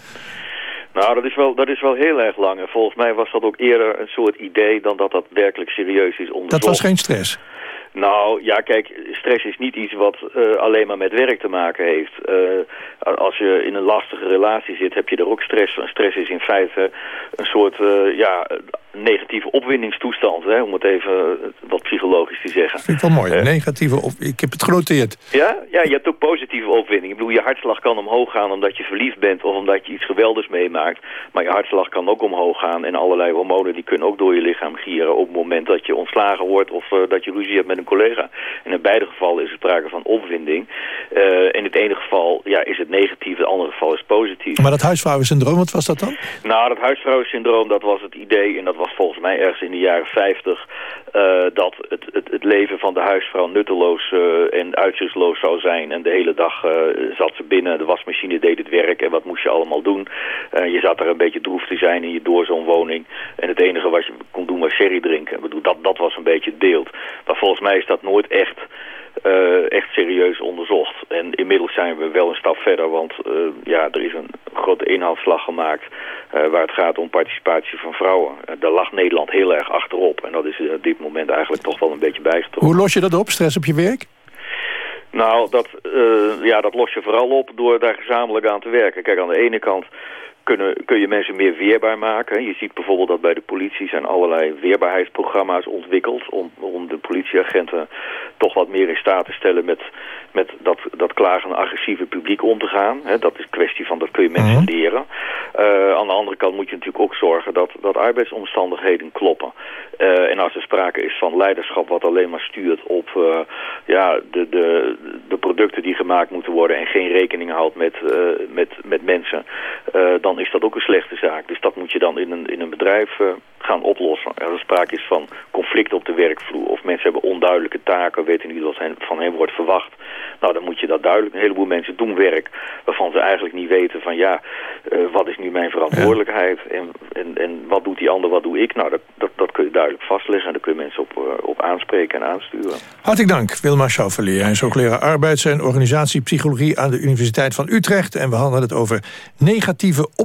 Nou, dat is, wel, dat is wel heel erg lang. En volgens mij was dat ook eerder een soort idee dan dat dat werkelijk serieus is onderzocht. Dat was geen stress? Nou, ja, kijk, stress is niet iets wat uh, alleen maar met werk te maken heeft. Uh, als je in een lastige relatie zit, heb je er ook stress. En stress is in feite een soort, uh, ja, negatieve opwindingstoestand, hè, om het even wat psychologisch te zeggen. Vind ik wel mooi, negatieve op... Ik heb het genoteerd. Ja? ja, je hebt ook positieve opwinding. Ik bedoel, je hartslag kan omhoog gaan omdat je verliefd bent of omdat je iets geweldigs meemaakt. Maar je hartslag kan ook omhoog gaan en allerlei hormonen die kunnen ook door je lichaam gieren op het moment dat je ontslagen wordt of uh, dat je ruzie hebt met een collega. En in beide gevallen is er sprake van opwinding. Uh, in het ene geval ja, is het negatief, in het andere geval is het positief. Maar dat huisvrouwensyndroom, wat was dat dan? Nou, dat huisvrouwensyndroom, dat was het idee en dat was volgens mij ergens in de jaren 50 uh, dat het, het, het, leven van de huisvrouw nutteloos uh, en uitzichtsloos zou zijn. En de hele dag uh, zat ze binnen, de wasmachine deed het werk en wat moest je allemaal doen. je zat er een beetje droef te zijn in je doorzoonwoning. En het enige wat je kon doen was sherry drinken. Ik dat, dat was een beetje het beeld. Maar volgens mij is dat nooit echt... Uh, echt serieus onderzocht. En inmiddels zijn we wel een stap verder, want uh, ja, er is een grote inhaalslag gemaakt uh, waar het gaat om participatie van vrouwen. daar lag Nederland heel erg achterop en dat is op dit moment eigenlijk toch wel een beetje bijgetrokken. Hoe los je dat op, stress op je werk? Nou, dat, ja, dat los je vooral op door daar gezamenlijk aan te werken. Kijk, aan de ene kant kunnen, kun je mensen meer weerbaar maken. Je ziet bijvoorbeeld dat bij de politie zijn allerlei weerbaarheidsprogramma's ontwikkeld... om, om de politieagenten toch wat meer in staat te stellen met, met dat, dat klagende agressieve publiek om te gaan. He, dat is een kwestie van, dat kun je mensen mm -hmm. leren. Uh, aan de andere kant moet je natuurlijk ook zorgen dat, dat arbeidsomstandigheden kloppen. Uh, en als er sprake is van leiderschap wat alleen maar stuurt op uh, ja, de, de, de producten die gemaakt moeten worden... en geen rekening houdt met, met, met mensen, dan is dat ook een slechte zaak. Dus dat moet je dan in een, in een bedrijf uh, gaan oplossen. Als er sprake is van conflict op de werkvloer of mensen hebben onduidelijke taken, weten niet wat hen, van hen wordt verwacht. Nou, dan moet je dat duidelijk. Een heleboel mensen doen werk waarvan ze eigenlijk niet weten van ja, uh, wat is nu mijn verantwoordelijkheid en, en, en wat doet die ander, wat doe ik? Nou, dat, dat, dat kun je duidelijk vastleggen en daar kun je mensen op, uh, op aanspreken en aansturen. Hartelijk dank, Wilma Schauffelier. Hij is hoogleraar arbeids- en organisatiepsychologie aan de Universiteit van Utrecht. En we hadden het over negatieve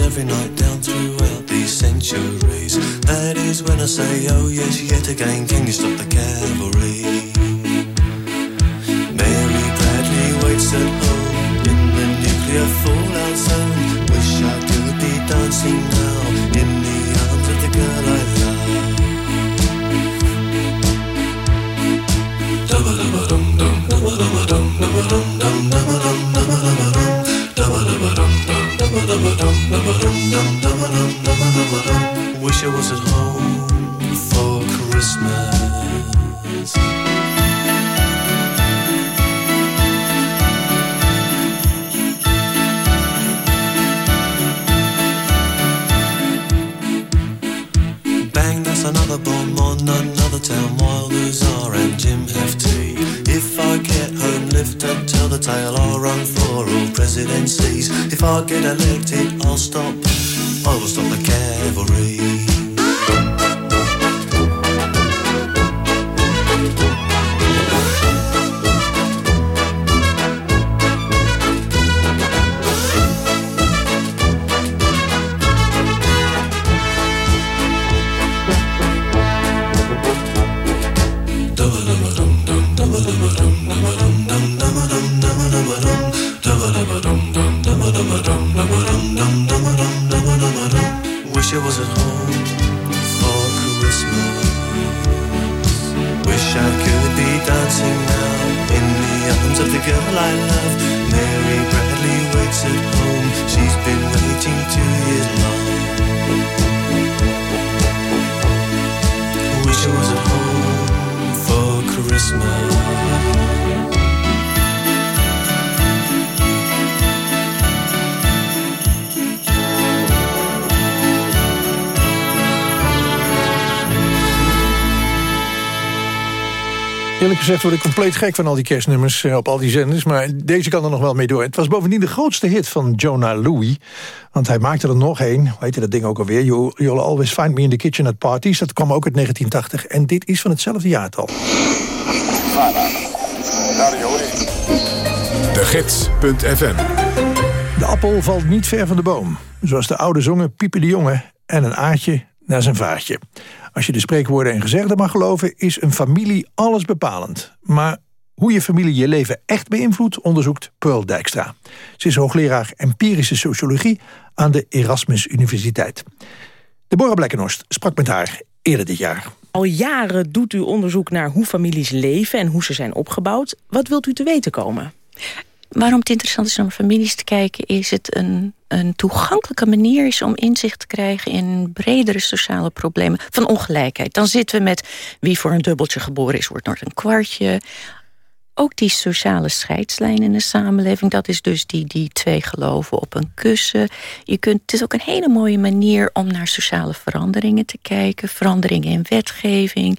Every night down throughout these centuries. That is when I say, oh yes, yet again, can you stop the cavalry? Mary Bradley waits at home in the nuclear fallout zone. Wish I could be dancing now in the arms of the girl I love. Wish I was at home for Christmas. Bang, that's another bomb on another town. Wilders are and Jim Hefty. If I get home, lift up, tell the tale. I'll run for all presidencies. If I get elected, Eerlijk gezegd word ik compleet gek van al die kerstnummers eh, op al die zenders. Maar deze kan er nog wel mee door. Het was bovendien de grootste hit van Jonah Louie. Want hij maakte er nog één. Hoe heette dat ding ook alweer? You, You'll Always Find Me in the Kitchen at Parties. Dat kwam ook uit 1980. En dit is van hetzelfde jaartal. De Gids.fm De appel valt niet ver van de boom. Zoals de oude zongen Piepen de Jonge en een aardje naar zijn vaartje. Als je de spreekwoorden en gezegden mag geloven... is een familie alles bepalend. Maar hoe je familie je leven echt beïnvloedt... onderzoekt Pearl Dijkstra. Ze is hoogleraar empirische sociologie... aan de Erasmus Universiteit. Deborah Blekkenhorst sprak met haar eerder dit jaar. Al jaren doet u onderzoek naar hoe families leven... en hoe ze zijn opgebouwd. Wat wilt u te weten komen? Waarom het interessant is om families te kijken... is het een, een toegankelijke manier is om inzicht te krijgen... in bredere sociale problemen van ongelijkheid. Dan zitten we met wie voor een dubbeltje geboren is... wordt nooit een kwartje. Ook die sociale scheidslijn in de samenleving... dat is dus die, die twee geloven op een kussen. Je kunt, het is ook een hele mooie manier om naar sociale veranderingen te kijken. Veranderingen in wetgeving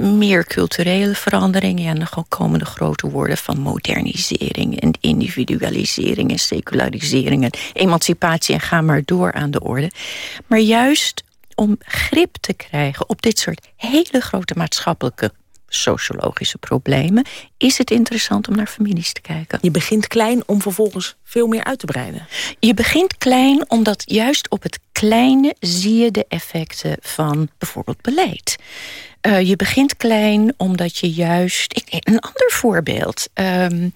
meer culturele veranderingen. En dan komen de grote woorden van modernisering en individualisering en secularisering en emancipatie en ga maar door aan de orde. Maar juist om grip te krijgen op dit soort hele grote maatschappelijke sociologische problemen... is het interessant om naar families te kijken. Je begint klein om vervolgens veel meer uit te breiden. Je begint klein omdat juist op het kleine zie je de effecten van bijvoorbeeld beleid. Uh, je begint klein omdat je juist... Ik, een ander voorbeeld. Um,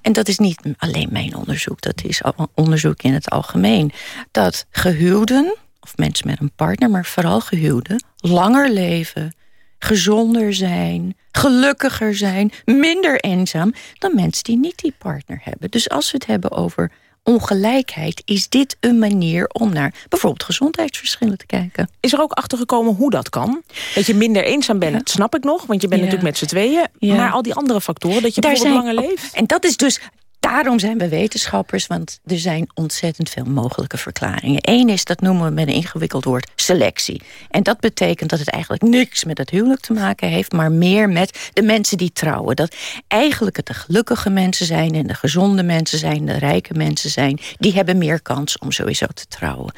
en dat is niet alleen mijn onderzoek, dat is onderzoek in het algemeen. Dat gehuwden, of mensen met een partner, maar vooral gehuwden... langer leven, gezonder zijn, gelukkiger zijn, minder eenzaam... dan mensen die niet die partner hebben. Dus als we het hebben over ongelijkheid... is dit een manier om naar bijvoorbeeld gezondheidsverschillen te kijken. Is er ook achtergekomen hoe dat kan? Dat je minder eenzaam bent, snap ik nog. Want je bent natuurlijk met z'n tweeën. Maar al die andere factoren, dat je Daar bijvoorbeeld zijn, langer leeft. En dat is dus Daarom zijn we wetenschappers, want er zijn ontzettend veel mogelijke verklaringen. Eén is, dat noemen we met een ingewikkeld woord, selectie. En dat betekent dat het eigenlijk niks met het huwelijk te maken heeft... maar meer met de mensen die trouwen. Dat eigenlijk het de gelukkige mensen zijn en de gezonde mensen zijn... de rijke mensen zijn, die hebben meer kans om sowieso te trouwen.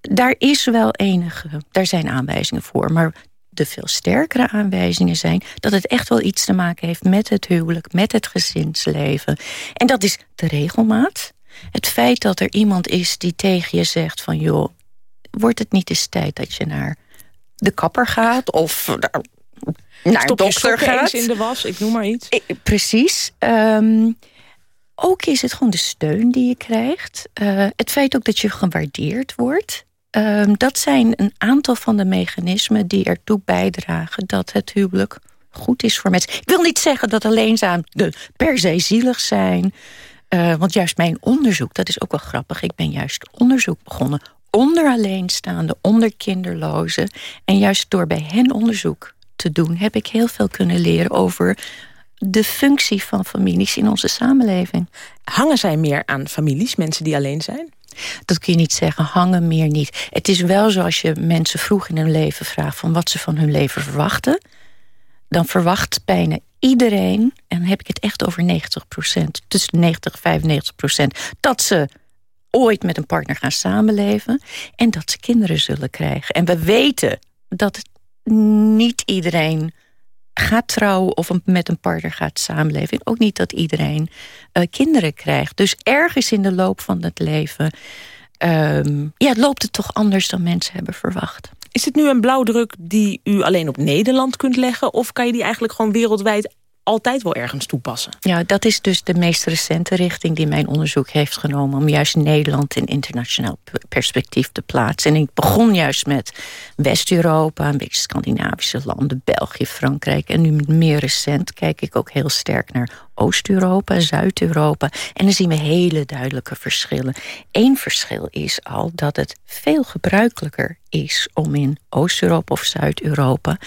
Daar is wel enige, daar zijn aanwijzingen voor... maar de veel sterkere aanwijzingen zijn... dat het echt wel iets te maken heeft met het huwelijk, met het gezinsleven. En dat is de regelmaat. Het feit dat er iemand is die tegen je zegt van... joh, wordt het niet eens tijd dat je naar de kapper gaat... of naar, naar Stop dokter gaat? in de was, ik noem maar iets. precies. Um, ook is het gewoon de steun die je krijgt. Uh, het feit ook dat je gewaardeerd wordt. Um, dat zijn een aantal van de mechanismen die ertoe bijdragen dat het huwelijk goed is voor mensen. Ik wil niet zeggen dat alleenzaamden per se zielig zijn. Uh, want juist mijn onderzoek, dat is ook wel grappig. Ik ben juist onderzoek begonnen onder alleenstaanden, onder kinderlozen. En juist door bij hen onderzoek te doen... heb ik heel veel kunnen leren over de functie van families in onze samenleving. Hangen zij meer aan families, mensen die alleen zijn? Dat kun je niet zeggen, hangen meer niet. Het is wel zo als je mensen vroeg in hun leven vraagt... van wat ze van hun leven verwachten... dan verwacht bijna iedereen, en dan heb ik het echt over 90 procent... tussen 90 en 95 procent... dat ze ooit met een partner gaan samenleven... en dat ze kinderen zullen krijgen. En we weten dat niet iedereen gaat trouwen of met een partner gaat samenleven. Ook niet dat iedereen uh, kinderen krijgt. Dus ergens in de loop van het leven... Um, ja, loopt het toch anders dan mensen hebben verwacht. Is het nu een blauwdruk die u alleen op Nederland kunt leggen... of kan je die eigenlijk gewoon wereldwijd altijd wel ergens toepassen. Ja, dat is dus de meest recente richting die mijn onderzoek heeft genomen... om juist Nederland in internationaal perspectief te plaatsen. En ik begon juist met West-Europa, een beetje Scandinavische landen... België, Frankrijk en nu meer recent kijk ik ook heel sterk naar Oost-Europa, Zuid-Europa. En dan zien we hele duidelijke verschillen. Eén verschil is al dat het veel gebruikelijker is om in Oost-Europa of Zuid-Europa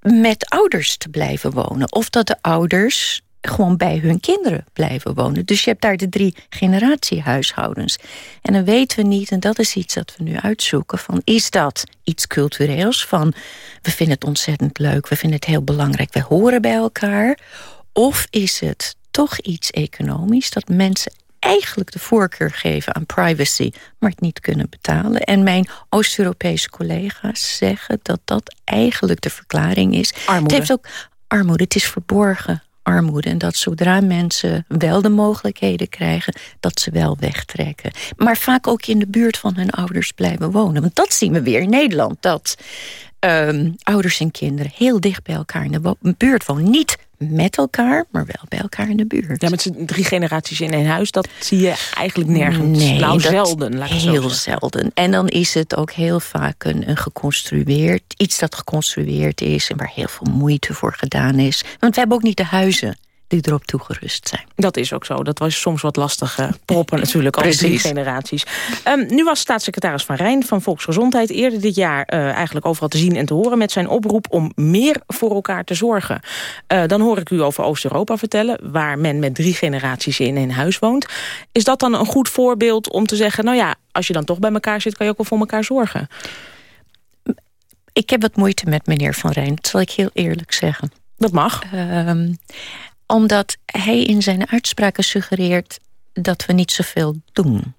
met ouders te blijven wonen. Of dat de ouders gewoon bij hun kinderen blijven wonen. Dus je hebt daar de drie generatiehuishoudens. En dan weten we niet, en dat is iets dat we nu uitzoeken... van is dat iets cultureels van... we vinden het ontzettend leuk, we vinden het heel belangrijk... we horen bij elkaar... of is het toch iets economisch... dat mensen eigenlijk de voorkeur geven aan privacy... maar het niet kunnen betalen. En mijn Oost-Europese collega's zeggen dat dat eigenlijk de verklaring is. Armoede. Het heeft ook armoede, het is verborgen armoede. En dat zodra mensen wel de mogelijkheden krijgen... dat ze wel wegtrekken. Maar vaak ook in de buurt van hun ouders blijven wonen. Want dat zien we weer in Nederland. Dat um, ouders en kinderen heel dicht bij elkaar in de buurt wonen. Niet met elkaar, maar wel bij elkaar in de buurt. Ja, met z'n drie generaties in één huis, dat zie je eigenlijk nergens. Nee, nou, zelden. Laat heel zelden. En dan is het ook heel vaak een, een geconstrueerd, iets dat geconstrueerd is... en waar heel veel moeite voor gedaan is. Want we hebben ook niet de huizen die erop toegerust zijn. Dat is ook zo. Dat was soms wat lastig uh, proppen natuurlijk, al drie generaties. Um, nu was staatssecretaris Van Rijn van Volksgezondheid... eerder dit jaar uh, eigenlijk overal te zien en te horen... met zijn oproep om meer voor elkaar te zorgen. Uh, dan hoor ik u over Oost-Europa vertellen... waar men met drie generaties in een huis woont. Is dat dan een goed voorbeeld om te zeggen... nou ja, als je dan toch bij elkaar zit... kan je ook wel voor elkaar zorgen? Ik heb wat moeite met meneer Van Rijn. Dat zal ik heel eerlijk zeggen. Dat mag. Um, omdat hij in zijn uitspraken suggereert dat we niet zoveel doen.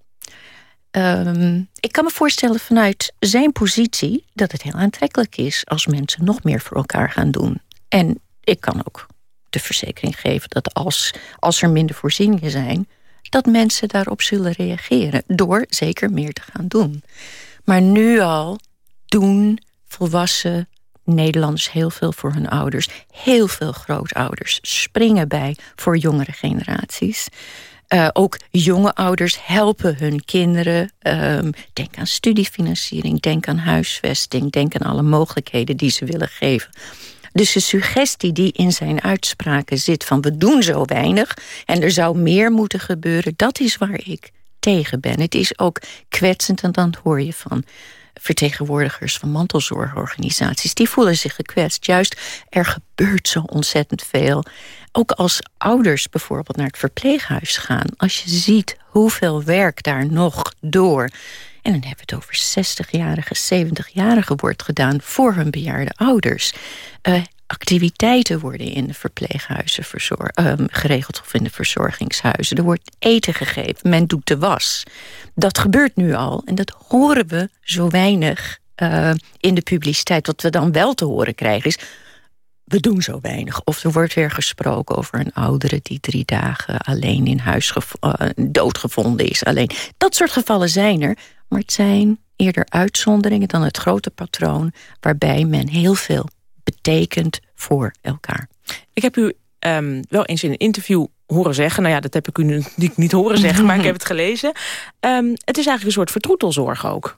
Um, ik kan me voorstellen vanuit zijn positie dat het heel aantrekkelijk is als mensen nog meer voor elkaar gaan doen. En ik kan ook de verzekering geven dat als, als er minder voorzieningen zijn... dat mensen daarop zullen reageren door zeker meer te gaan doen. Maar nu al doen volwassen Nederlanders heel veel voor hun ouders. Heel veel grootouders springen bij voor jongere generaties. Uh, ook jonge ouders helpen hun kinderen. Um, denk aan studiefinanciering, denk aan huisvesting... denk aan alle mogelijkheden die ze willen geven. Dus de suggestie die in zijn uitspraken zit van... we doen zo weinig en er zou meer moeten gebeuren... dat is waar ik tegen ben. Het is ook kwetsend en dan hoor je van vertegenwoordigers van mantelzorgorganisaties. Die voelen zich gekwetst. Juist, er gebeurt zo ontzettend veel. Ook als ouders bijvoorbeeld naar het verpleeghuis gaan. Als je ziet hoeveel werk daar nog door... en dan hebben we het over 60-jarigen, 70-jarigen wordt gedaan... voor hun bejaarde ouders. Uh, activiteiten worden in de verpleeghuizen um, geregeld of in de verzorgingshuizen. Er wordt eten gegeven, men doet de was. Dat gebeurt nu al en dat horen we zo weinig uh, in de publiciteit. Wat we dan wel te horen krijgen is... we doen zo weinig. Of er wordt weer gesproken over een oudere die drie dagen alleen in huis uh, doodgevonden is. Alleen. Dat soort gevallen zijn er, maar het zijn eerder uitzonderingen dan het grote patroon... waarbij men heel veel betekent voor elkaar. Ik heb u um, wel eens in een interview horen zeggen... nou ja, dat heb ik u niet, niet horen zeggen, maar ik heb het gelezen. Um, het is eigenlijk een soort vertroetelzorg ook.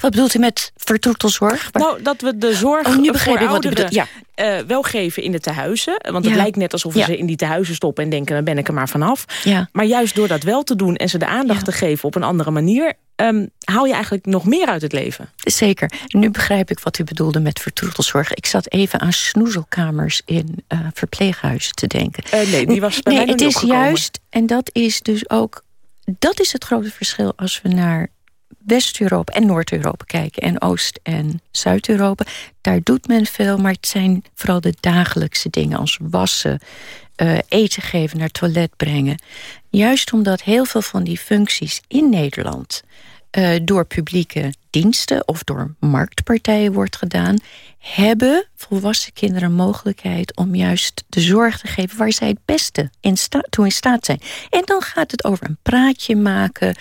Wat bedoelt u met vertroetelzorg? Nou, dat we de zorg oh, nu voor ouderen ja. uh, wel geven in de tehuizen. Want het lijkt net alsof we ze in die tehuizen stoppen... en denken, dan ben ik er maar vanaf. Ja. Maar juist door dat wel te doen en ze de aandacht te geven op een andere manier... Um, haal je eigenlijk nog meer uit het leven. Zeker. Nu begrijp ik wat u bedoelde met vertroetelzorg. Ik zat even aan snoezelkamers in uh, verpleeghuizen te denken. Uh, nee, die was bij nee, mij het is juist, en dat is dus ook... dat is het grote verschil als we naar West-Europa en Noord-Europa kijken... en Oost- en Zuid-Europa. Daar doet men veel, maar het zijn vooral de dagelijkse dingen... als wassen, uh, eten geven, naar toilet brengen. Juist omdat heel veel van die functies in Nederland... Uh, door publieke diensten of door marktpartijen wordt gedaan... hebben volwassen kinderen mogelijkheid om juist de zorg te geven... waar zij het beste in toe in staat zijn. En dan gaat het over een praatje maken,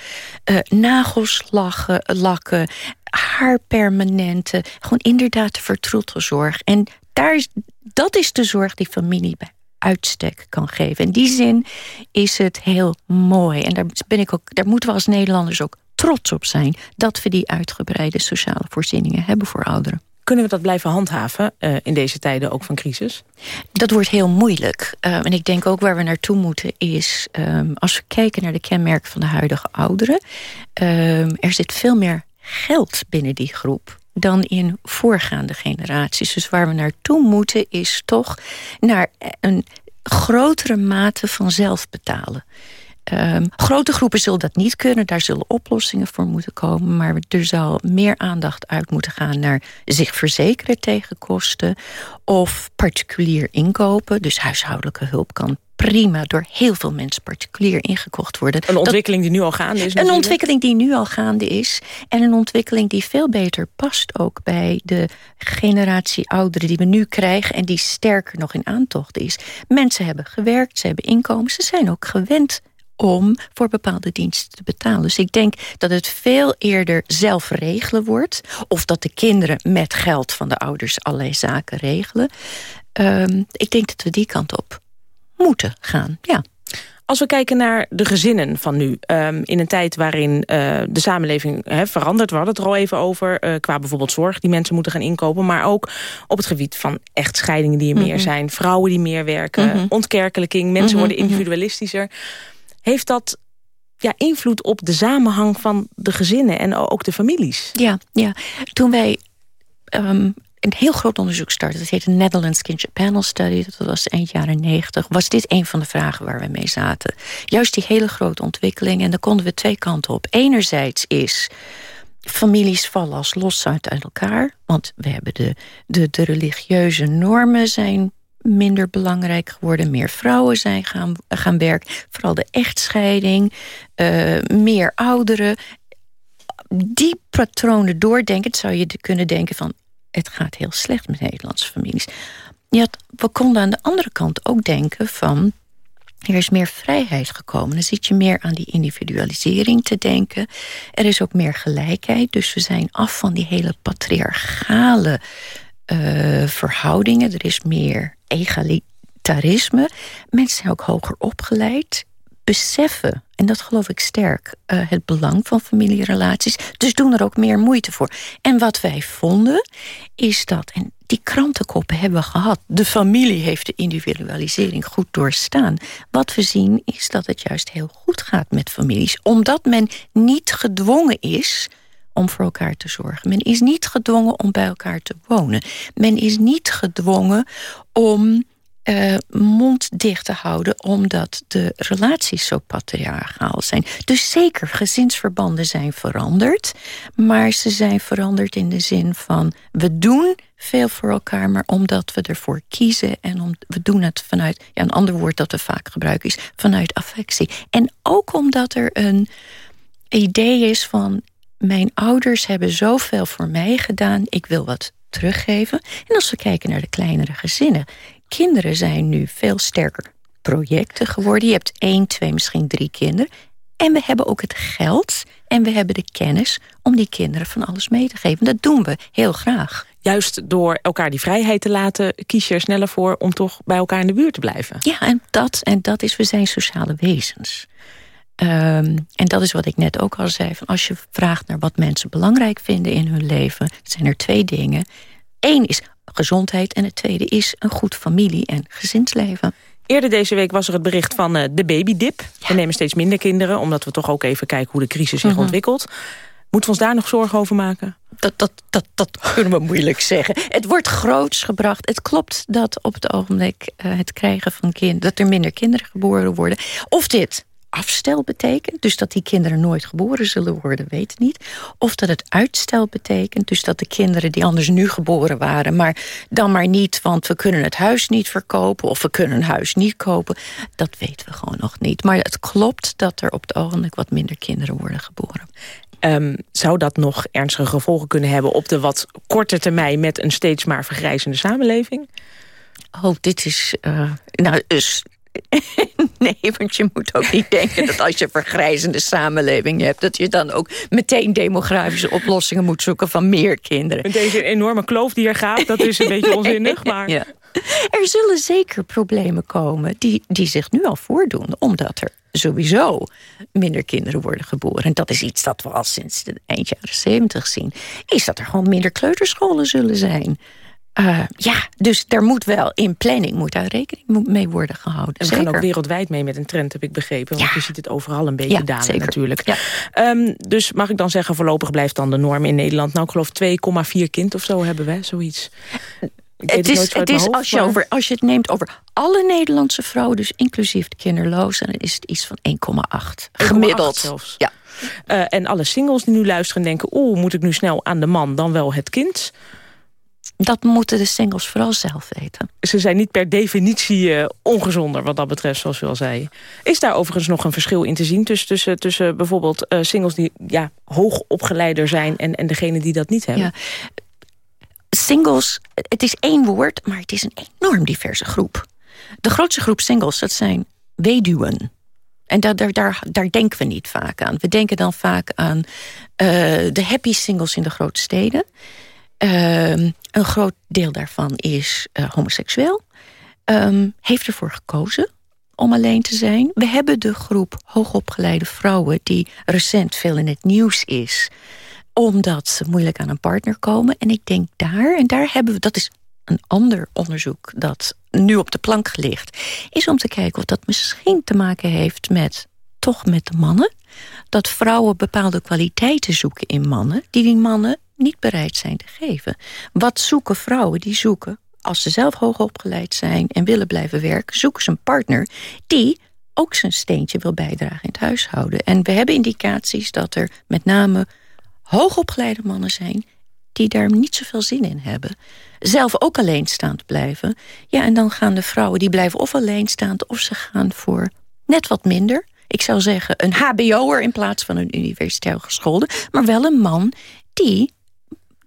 uh, nagels lachen, lakken... haarpermanenten, gewoon inderdaad de vertroetelzorg. En daar dat is de zorg die familie bij uitstek kan geven. In die zin is het heel mooi. En daar, ben ik ook, daar moeten we als Nederlanders ook trots op zijn... dat we die uitgebreide sociale voorzieningen hebben voor ouderen. Kunnen we dat blijven handhaven uh, in deze tijden ook van crisis? Dat wordt heel moeilijk. Uh, en ik denk ook waar we naartoe moeten is... Um, als we kijken naar de kenmerken van de huidige ouderen... Um, er zit veel meer geld binnen die groep dan in voorgaande generaties. Dus waar we naartoe moeten is toch naar een grotere mate van zelfbetalen. Um, grote groepen zullen dat niet kunnen. Daar zullen oplossingen voor moeten komen. Maar er zal meer aandacht uit moeten gaan naar zich verzekeren tegen kosten. Of particulier inkopen. Dus huishoudelijke hulp kan prima door heel veel mensen particulier ingekocht worden. Een ontwikkeling die nu al gaande is? Een ontwikkeling die nu al gaande is. En een ontwikkeling die veel beter past ook bij de generatie ouderen die we nu krijgen... en die sterker nog in aantocht is. Mensen hebben gewerkt, ze hebben inkomen, ze zijn ook gewend om voor bepaalde diensten te betalen. Dus ik denk dat het veel eerder zelf regelen wordt... of dat de kinderen met geld van de ouders allerlei zaken regelen. Um, ik denk dat we die kant op moeten gaan, ja. Als we kijken naar de gezinnen van nu... Um, in een tijd waarin uh, de samenleving he, verandert... we hadden het er al even over... Uh, qua bijvoorbeeld zorg die mensen moeten gaan inkopen... maar ook op het gebied van echtscheidingen die er meer mhm. zijn... vrouwen die meer werken, mm -hmm. ontkerkelijking... mensen mm -hmm, worden individualistischer... Heeft dat ja, invloed op de samenhang van de gezinnen en ook de families? Ja, ja. toen wij um, een heel groot onderzoek startten... dat heet de Netherlands Kinship Panel Study, dat was eind jaren negentig... was dit een van de vragen waar we mee zaten. Juist die hele grote ontwikkeling, en daar konden we twee kanten op. Enerzijds is families vallen als los uit elkaar. Want we hebben de, de, de religieuze normen zijn minder belangrijk geworden. Meer vrouwen zijn gaan, gaan werken. Vooral de echtscheiding. Uh, meer ouderen. Die patronen doordenkend zou je kunnen denken van... het gaat heel slecht met Nederlandse families. ja, we konden aan de andere kant ook denken van... er is meer vrijheid gekomen. Dan zit je meer aan die individualisering te denken. Er is ook meer gelijkheid. Dus we zijn af van die hele patriarchale uh, verhoudingen. Er is meer egalitarisme. Mensen zijn ook hoger opgeleid. Beseffen, en dat geloof ik sterk, uh, het belang van familierelaties. Dus doen er ook meer moeite voor. En wat wij vonden, is dat... En die krantenkoppen hebben we gehad. De familie heeft de individualisering goed doorstaan. Wat we zien is dat het juist heel goed gaat met families. Omdat men niet gedwongen is om voor elkaar te zorgen. Men is niet gedwongen om bij elkaar te wonen. Men is niet gedwongen om uh, mond dicht te houden... omdat de relaties zo patriarchaal zijn. Dus zeker, gezinsverbanden zijn veranderd. Maar ze zijn veranderd in de zin van... we doen veel voor elkaar, maar omdat we ervoor kiezen... en om, we doen het vanuit... Ja, een ander woord dat we vaak gebruiken is vanuit affectie. En ook omdat er een idee is van... mijn ouders hebben zoveel voor mij gedaan, ik wil wat teruggeven. En als we kijken naar de kleinere gezinnen kinderen zijn nu veel sterker projecten geworden. Je hebt één, twee, misschien drie kinderen. En we hebben ook het geld en we hebben de kennis om die kinderen van alles mee te geven. Dat doen we heel graag. Juist door elkaar die vrijheid te laten, kies je er sneller voor om toch bij elkaar in de buurt te blijven. Ja, en dat, en dat is, we zijn sociale wezens. Um, en dat is wat ik net ook al zei. Van als je vraagt naar wat mensen belangrijk vinden in hun leven, zijn er twee dingen. Eén is gezondheid. En het tweede is een goed familie- en gezinsleven. Eerder deze week was er het bericht van uh, de babydip. We nemen steeds minder kinderen, omdat we toch ook even kijken hoe de crisis zich mhm. ontwikkelt. Moeten we ons daar nog zorgen over maken? Dat, dat, dat, dat kunnen we moeilijk zeggen. Het wordt groots gebracht. Het klopt dat op het ogenblik uh, het krijgen van kinderen... dat er minder kinderen geboren worden. Of dit afstel betekent, dus dat die kinderen nooit geboren zullen worden, weet niet. Of dat het uitstel betekent, dus dat de kinderen die anders nu geboren waren, maar dan maar niet, want we kunnen het huis niet verkopen of we kunnen een huis niet kopen. Dat weten we gewoon nog niet. Maar het klopt dat er op het ogenblik wat minder kinderen worden geboren. Um, zou dat nog ernstige gevolgen kunnen hebben op de wat korte termijn met een steeds maar vergrijzende samenleving? Oh, dit is... Uh, nou, dus nee, want je moet ook niet denken dat als je een vergrijzende samenleving hebt... dat je dan ook meteen demografische oplossingen moet zoeken van meer kinderen. Met deze enorme kloof die er gaat, dat is een beetje onzinnig. Maar... Ja. Er zullen zeker problemen komen die, die zich nu al voordoen... omdat er sowieso minder kinderen worden geboren. En dat is iets dat we al sinds de eind jaren zeventig zien. Is dat er gewoon minder kleuterscholen zullen zijn... Uh, ja, dus daar moet wel in planning moet daar rekening mee worden gehouden. En we gaan ook wereldwijd mee met een trend, heb ik begrepen. Want je ziet het overal een beetje ja, dalen zeker. natuurlijk. Ja. Um, dus mag ik dan zeggen, voorlopig blijft dan de norm in Nederland. Nou, ik geloof 2,4 kind of zo hebben we, zoiets. Het is, het is als, je over, als je het neemt over alle Nederlandse vrouwen... dus inclusief de kinderlozen, dan is het iets van 1,8 gemiddeld. zelfs. Ja. Uh, en alle singles die nu luisteren denken... oeh, moet ik nu snel aan de man, dan wel het kind... Dat moeten de singles vooral zelf weten. Ze zijn niet per definitie uh, ongezonder wat dat betreft, zoals u al zei. Is daar overigens nog een verschil in te zien... tussen, tussen, tussen bijvoorbeeld uh, singles die ja, hoog opgeleider zijn... en, en degene die dat niet hebben? Ja. Singles, het is één woord, maar het is een enorm diverse groep. De grootste groep singles, dat zijn weduwen. En daar, daar, daar, daar denken we niet vaak aan. We denken dan vaak aan uh, de happy singles in de grote steden... Um, een groot deel daarvan is uh, homoseksueel. Um, heeft ervoor gekozen om alleen te zijn. We hebben de groep hoogopgeleide vrouwen... die recent veel in het nieuws is... omdat ze moeilijk aan een partner komen. En ik denk daar, en daar hebben we... dat is een ander onderzoek dat nu op de plank ligt... is om te kijken of dat misschien te maken heeft met... toch met de mannen. Dat vrouwen bepaalde kwaliteiten zoeken in mannen... die die mannen niet bereid zijn te geven. Wat zoeken vrouwen? Die zoeken, als ze zelf hoog opgeleid zijn... en willen blijven werken, zoeken ze een partner... die ook zijn steentje wil bijdragen in het huishouden. En we hebben indicaties dat er met name hoogopgeleide mannen zijn... die daar niet zoveel zin in hebben. Zelf ook alleenstaand blijven. Ja, en dan gaan de vrouwen die blijven of alleenstaand... of ze gaan voor net wat minder... Ik zou zeggen een hbo'er in plaats van een universitair geschoolde... maar wel een man die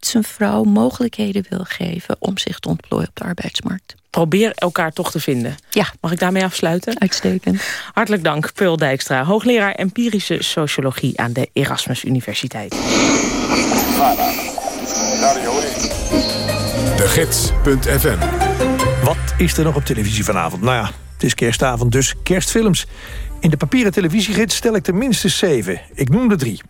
zijn vrouw mogelijkheden wil geven... om zich te ontplooien op de arbeidsmarkt. Probeer elkaar toch te vinden. Ja. Mag ik daarmee afsluiten? Uitstekend. Hartelijk dank, Peul Dijkstra, hoogleraar empirische sociologie aan de Erasmus Universiteit. De Gids.fm Wat is er nog op televisie vanavond? Nou ja, het is kerstavond, dus kerstfilms. In de papieren televisiegids stel ik er minstens zeven. Ik noem er drie.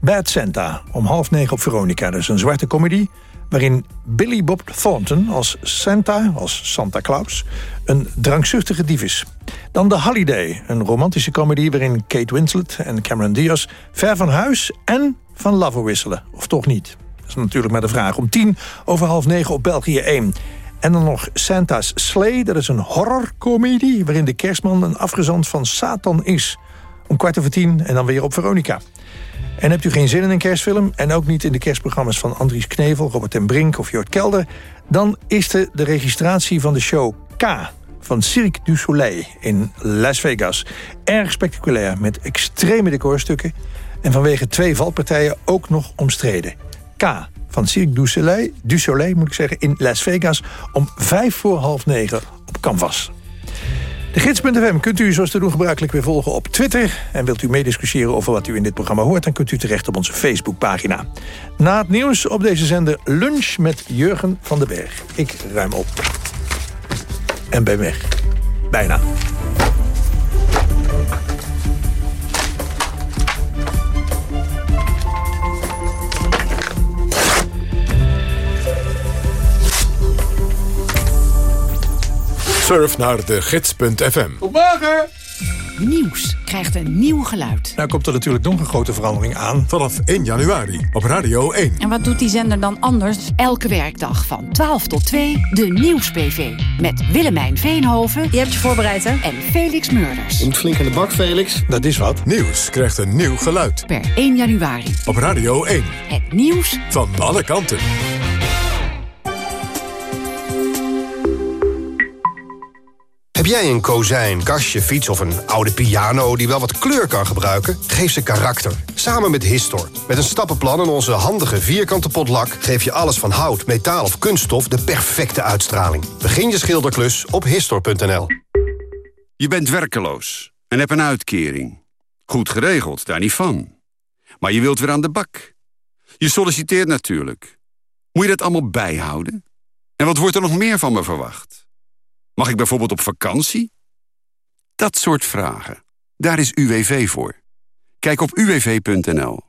Bad Santa, om half negen op Veronica. Dat is een zwarte comedy waarin Billy Bob Thornton als Santa, als Santa Claus... een drankzuchtige dief is. Dan The Holiday, een romantische comedy... waarin Kate Winslet en Cameron Diaz ver van huis en van lover wisselen. Of toch niet? Dat is natuurlijk maar de vraag. Om tien over half negen op België 1. En dan nog Santa's Slay, dat is een horrorcomedie... waarin de kerstman een afgezant van Satan is. Om kwart over tien en dan weer op Veronica. En hebt u geen zin in een kerstfilm... en ook niet in de kerstprogramma's van Andries Knevel, Robert ten Brink of Jort Kelder... dan is er de registratie van de show K van Cirque du Soleil in Las Vegas. Erg spectaculair, met extreme decorstukken... en vanwege twee valpartijen ook nog omstreden. K van Cirque du Soleil, du Soleil moet ik zeggen, in Las Vegas... om vijf voor half negen op Canvas. De gids.fm kunt u zoals te doen gebruikelijk weer volgen op Twitter. En wilt u meediscussiëren over wat u in dit programma hoort... dan kunt u terecht op onze Facebookpagina. Na het nieuws op deze zender Lunch met Jurgen van den Berg. Ik ruim op. En ben weg. Bijna. Surf naar de gids.fm. Goedemorgen! Nieuws krijgt een nieuw geluid. Nou komt er natuurlijk nog een grote verandering aan. Vanaf 1 januari op Radio 1. En wat doet die zender dan anders? Elke werkdag van 12 tot 2 de Nieuws-PV. Met Willemijn Veenhoven. Je hebt je voorbereid, hè? En Felix Murders. Je moet flink aan de bak, Felix. Dat is wat. Nieuws krijgt een nieuw geluid. Per 1 januari. Op Radio 1. Het nieuws van alle kanten. Jij een kozijn, kastje, fiets of een oude piano die wel wat kleur kan gebruiken? Geef ze karakter. Samen met Histor. Met een stappenplan en onze handige vierkante potlak... geef je alles van hout, metaal of kunststof de perfecte uitstraling. Begin je schilderklus op Histor.nl. Je bent werkeloos en hebt een uitkering. Goed geregeld, daar niet van. Maar je wilt weer aan de bak. Je solliciteert natuurlijk. Moet je dat allemaal bijhouden? En wat wordt er nog meer van me verwacht? Mag ik bijvoorbeeld op vakantie? Dat soort vragen. Daar is UWV voor. Kijk op uwv.nl.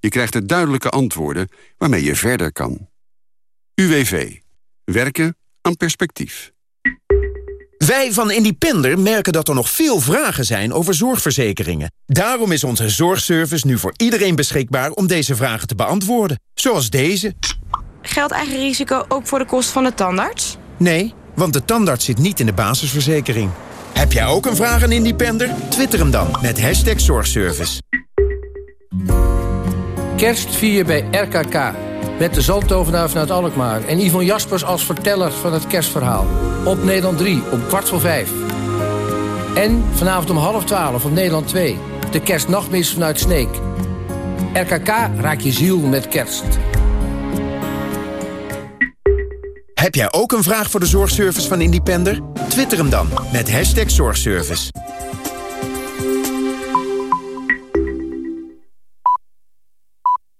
Je krijgt er duidelijke antwoorden waarmee je verder kan. UWV. Werken aan perspectief. Wij van Independer merken dat er nog veel vragen zijn over zorgverzekeringen. Daarom is onze zorgservice nu voor iedereen beschikbaar om deze vragen te beantwoorden. Zoals deze. Geldt eigen risico ook voor de kost van de tandarts? Nee, want de tandarts zit niet in de basisverzekering. Heb jij ook een vraag aan Independer? Twitter hem dan met hashtag zorgservice. Kerst vier bij RKK. Met de zalmtovenaar vanuit Alkmaar. En Yvonne Jaspers als verteller van het kerstverhaal. Op Nederland 3, om kwart voor vijf. En vanavond om half twaalf op Nederland 2. De kerstnachtmis vanuit Sneek. RKK raakt je ziel met kerst. Heb jij ook een vraag voor de zorgservice van Independer? Twitter hem dan met hashtag zorgservice.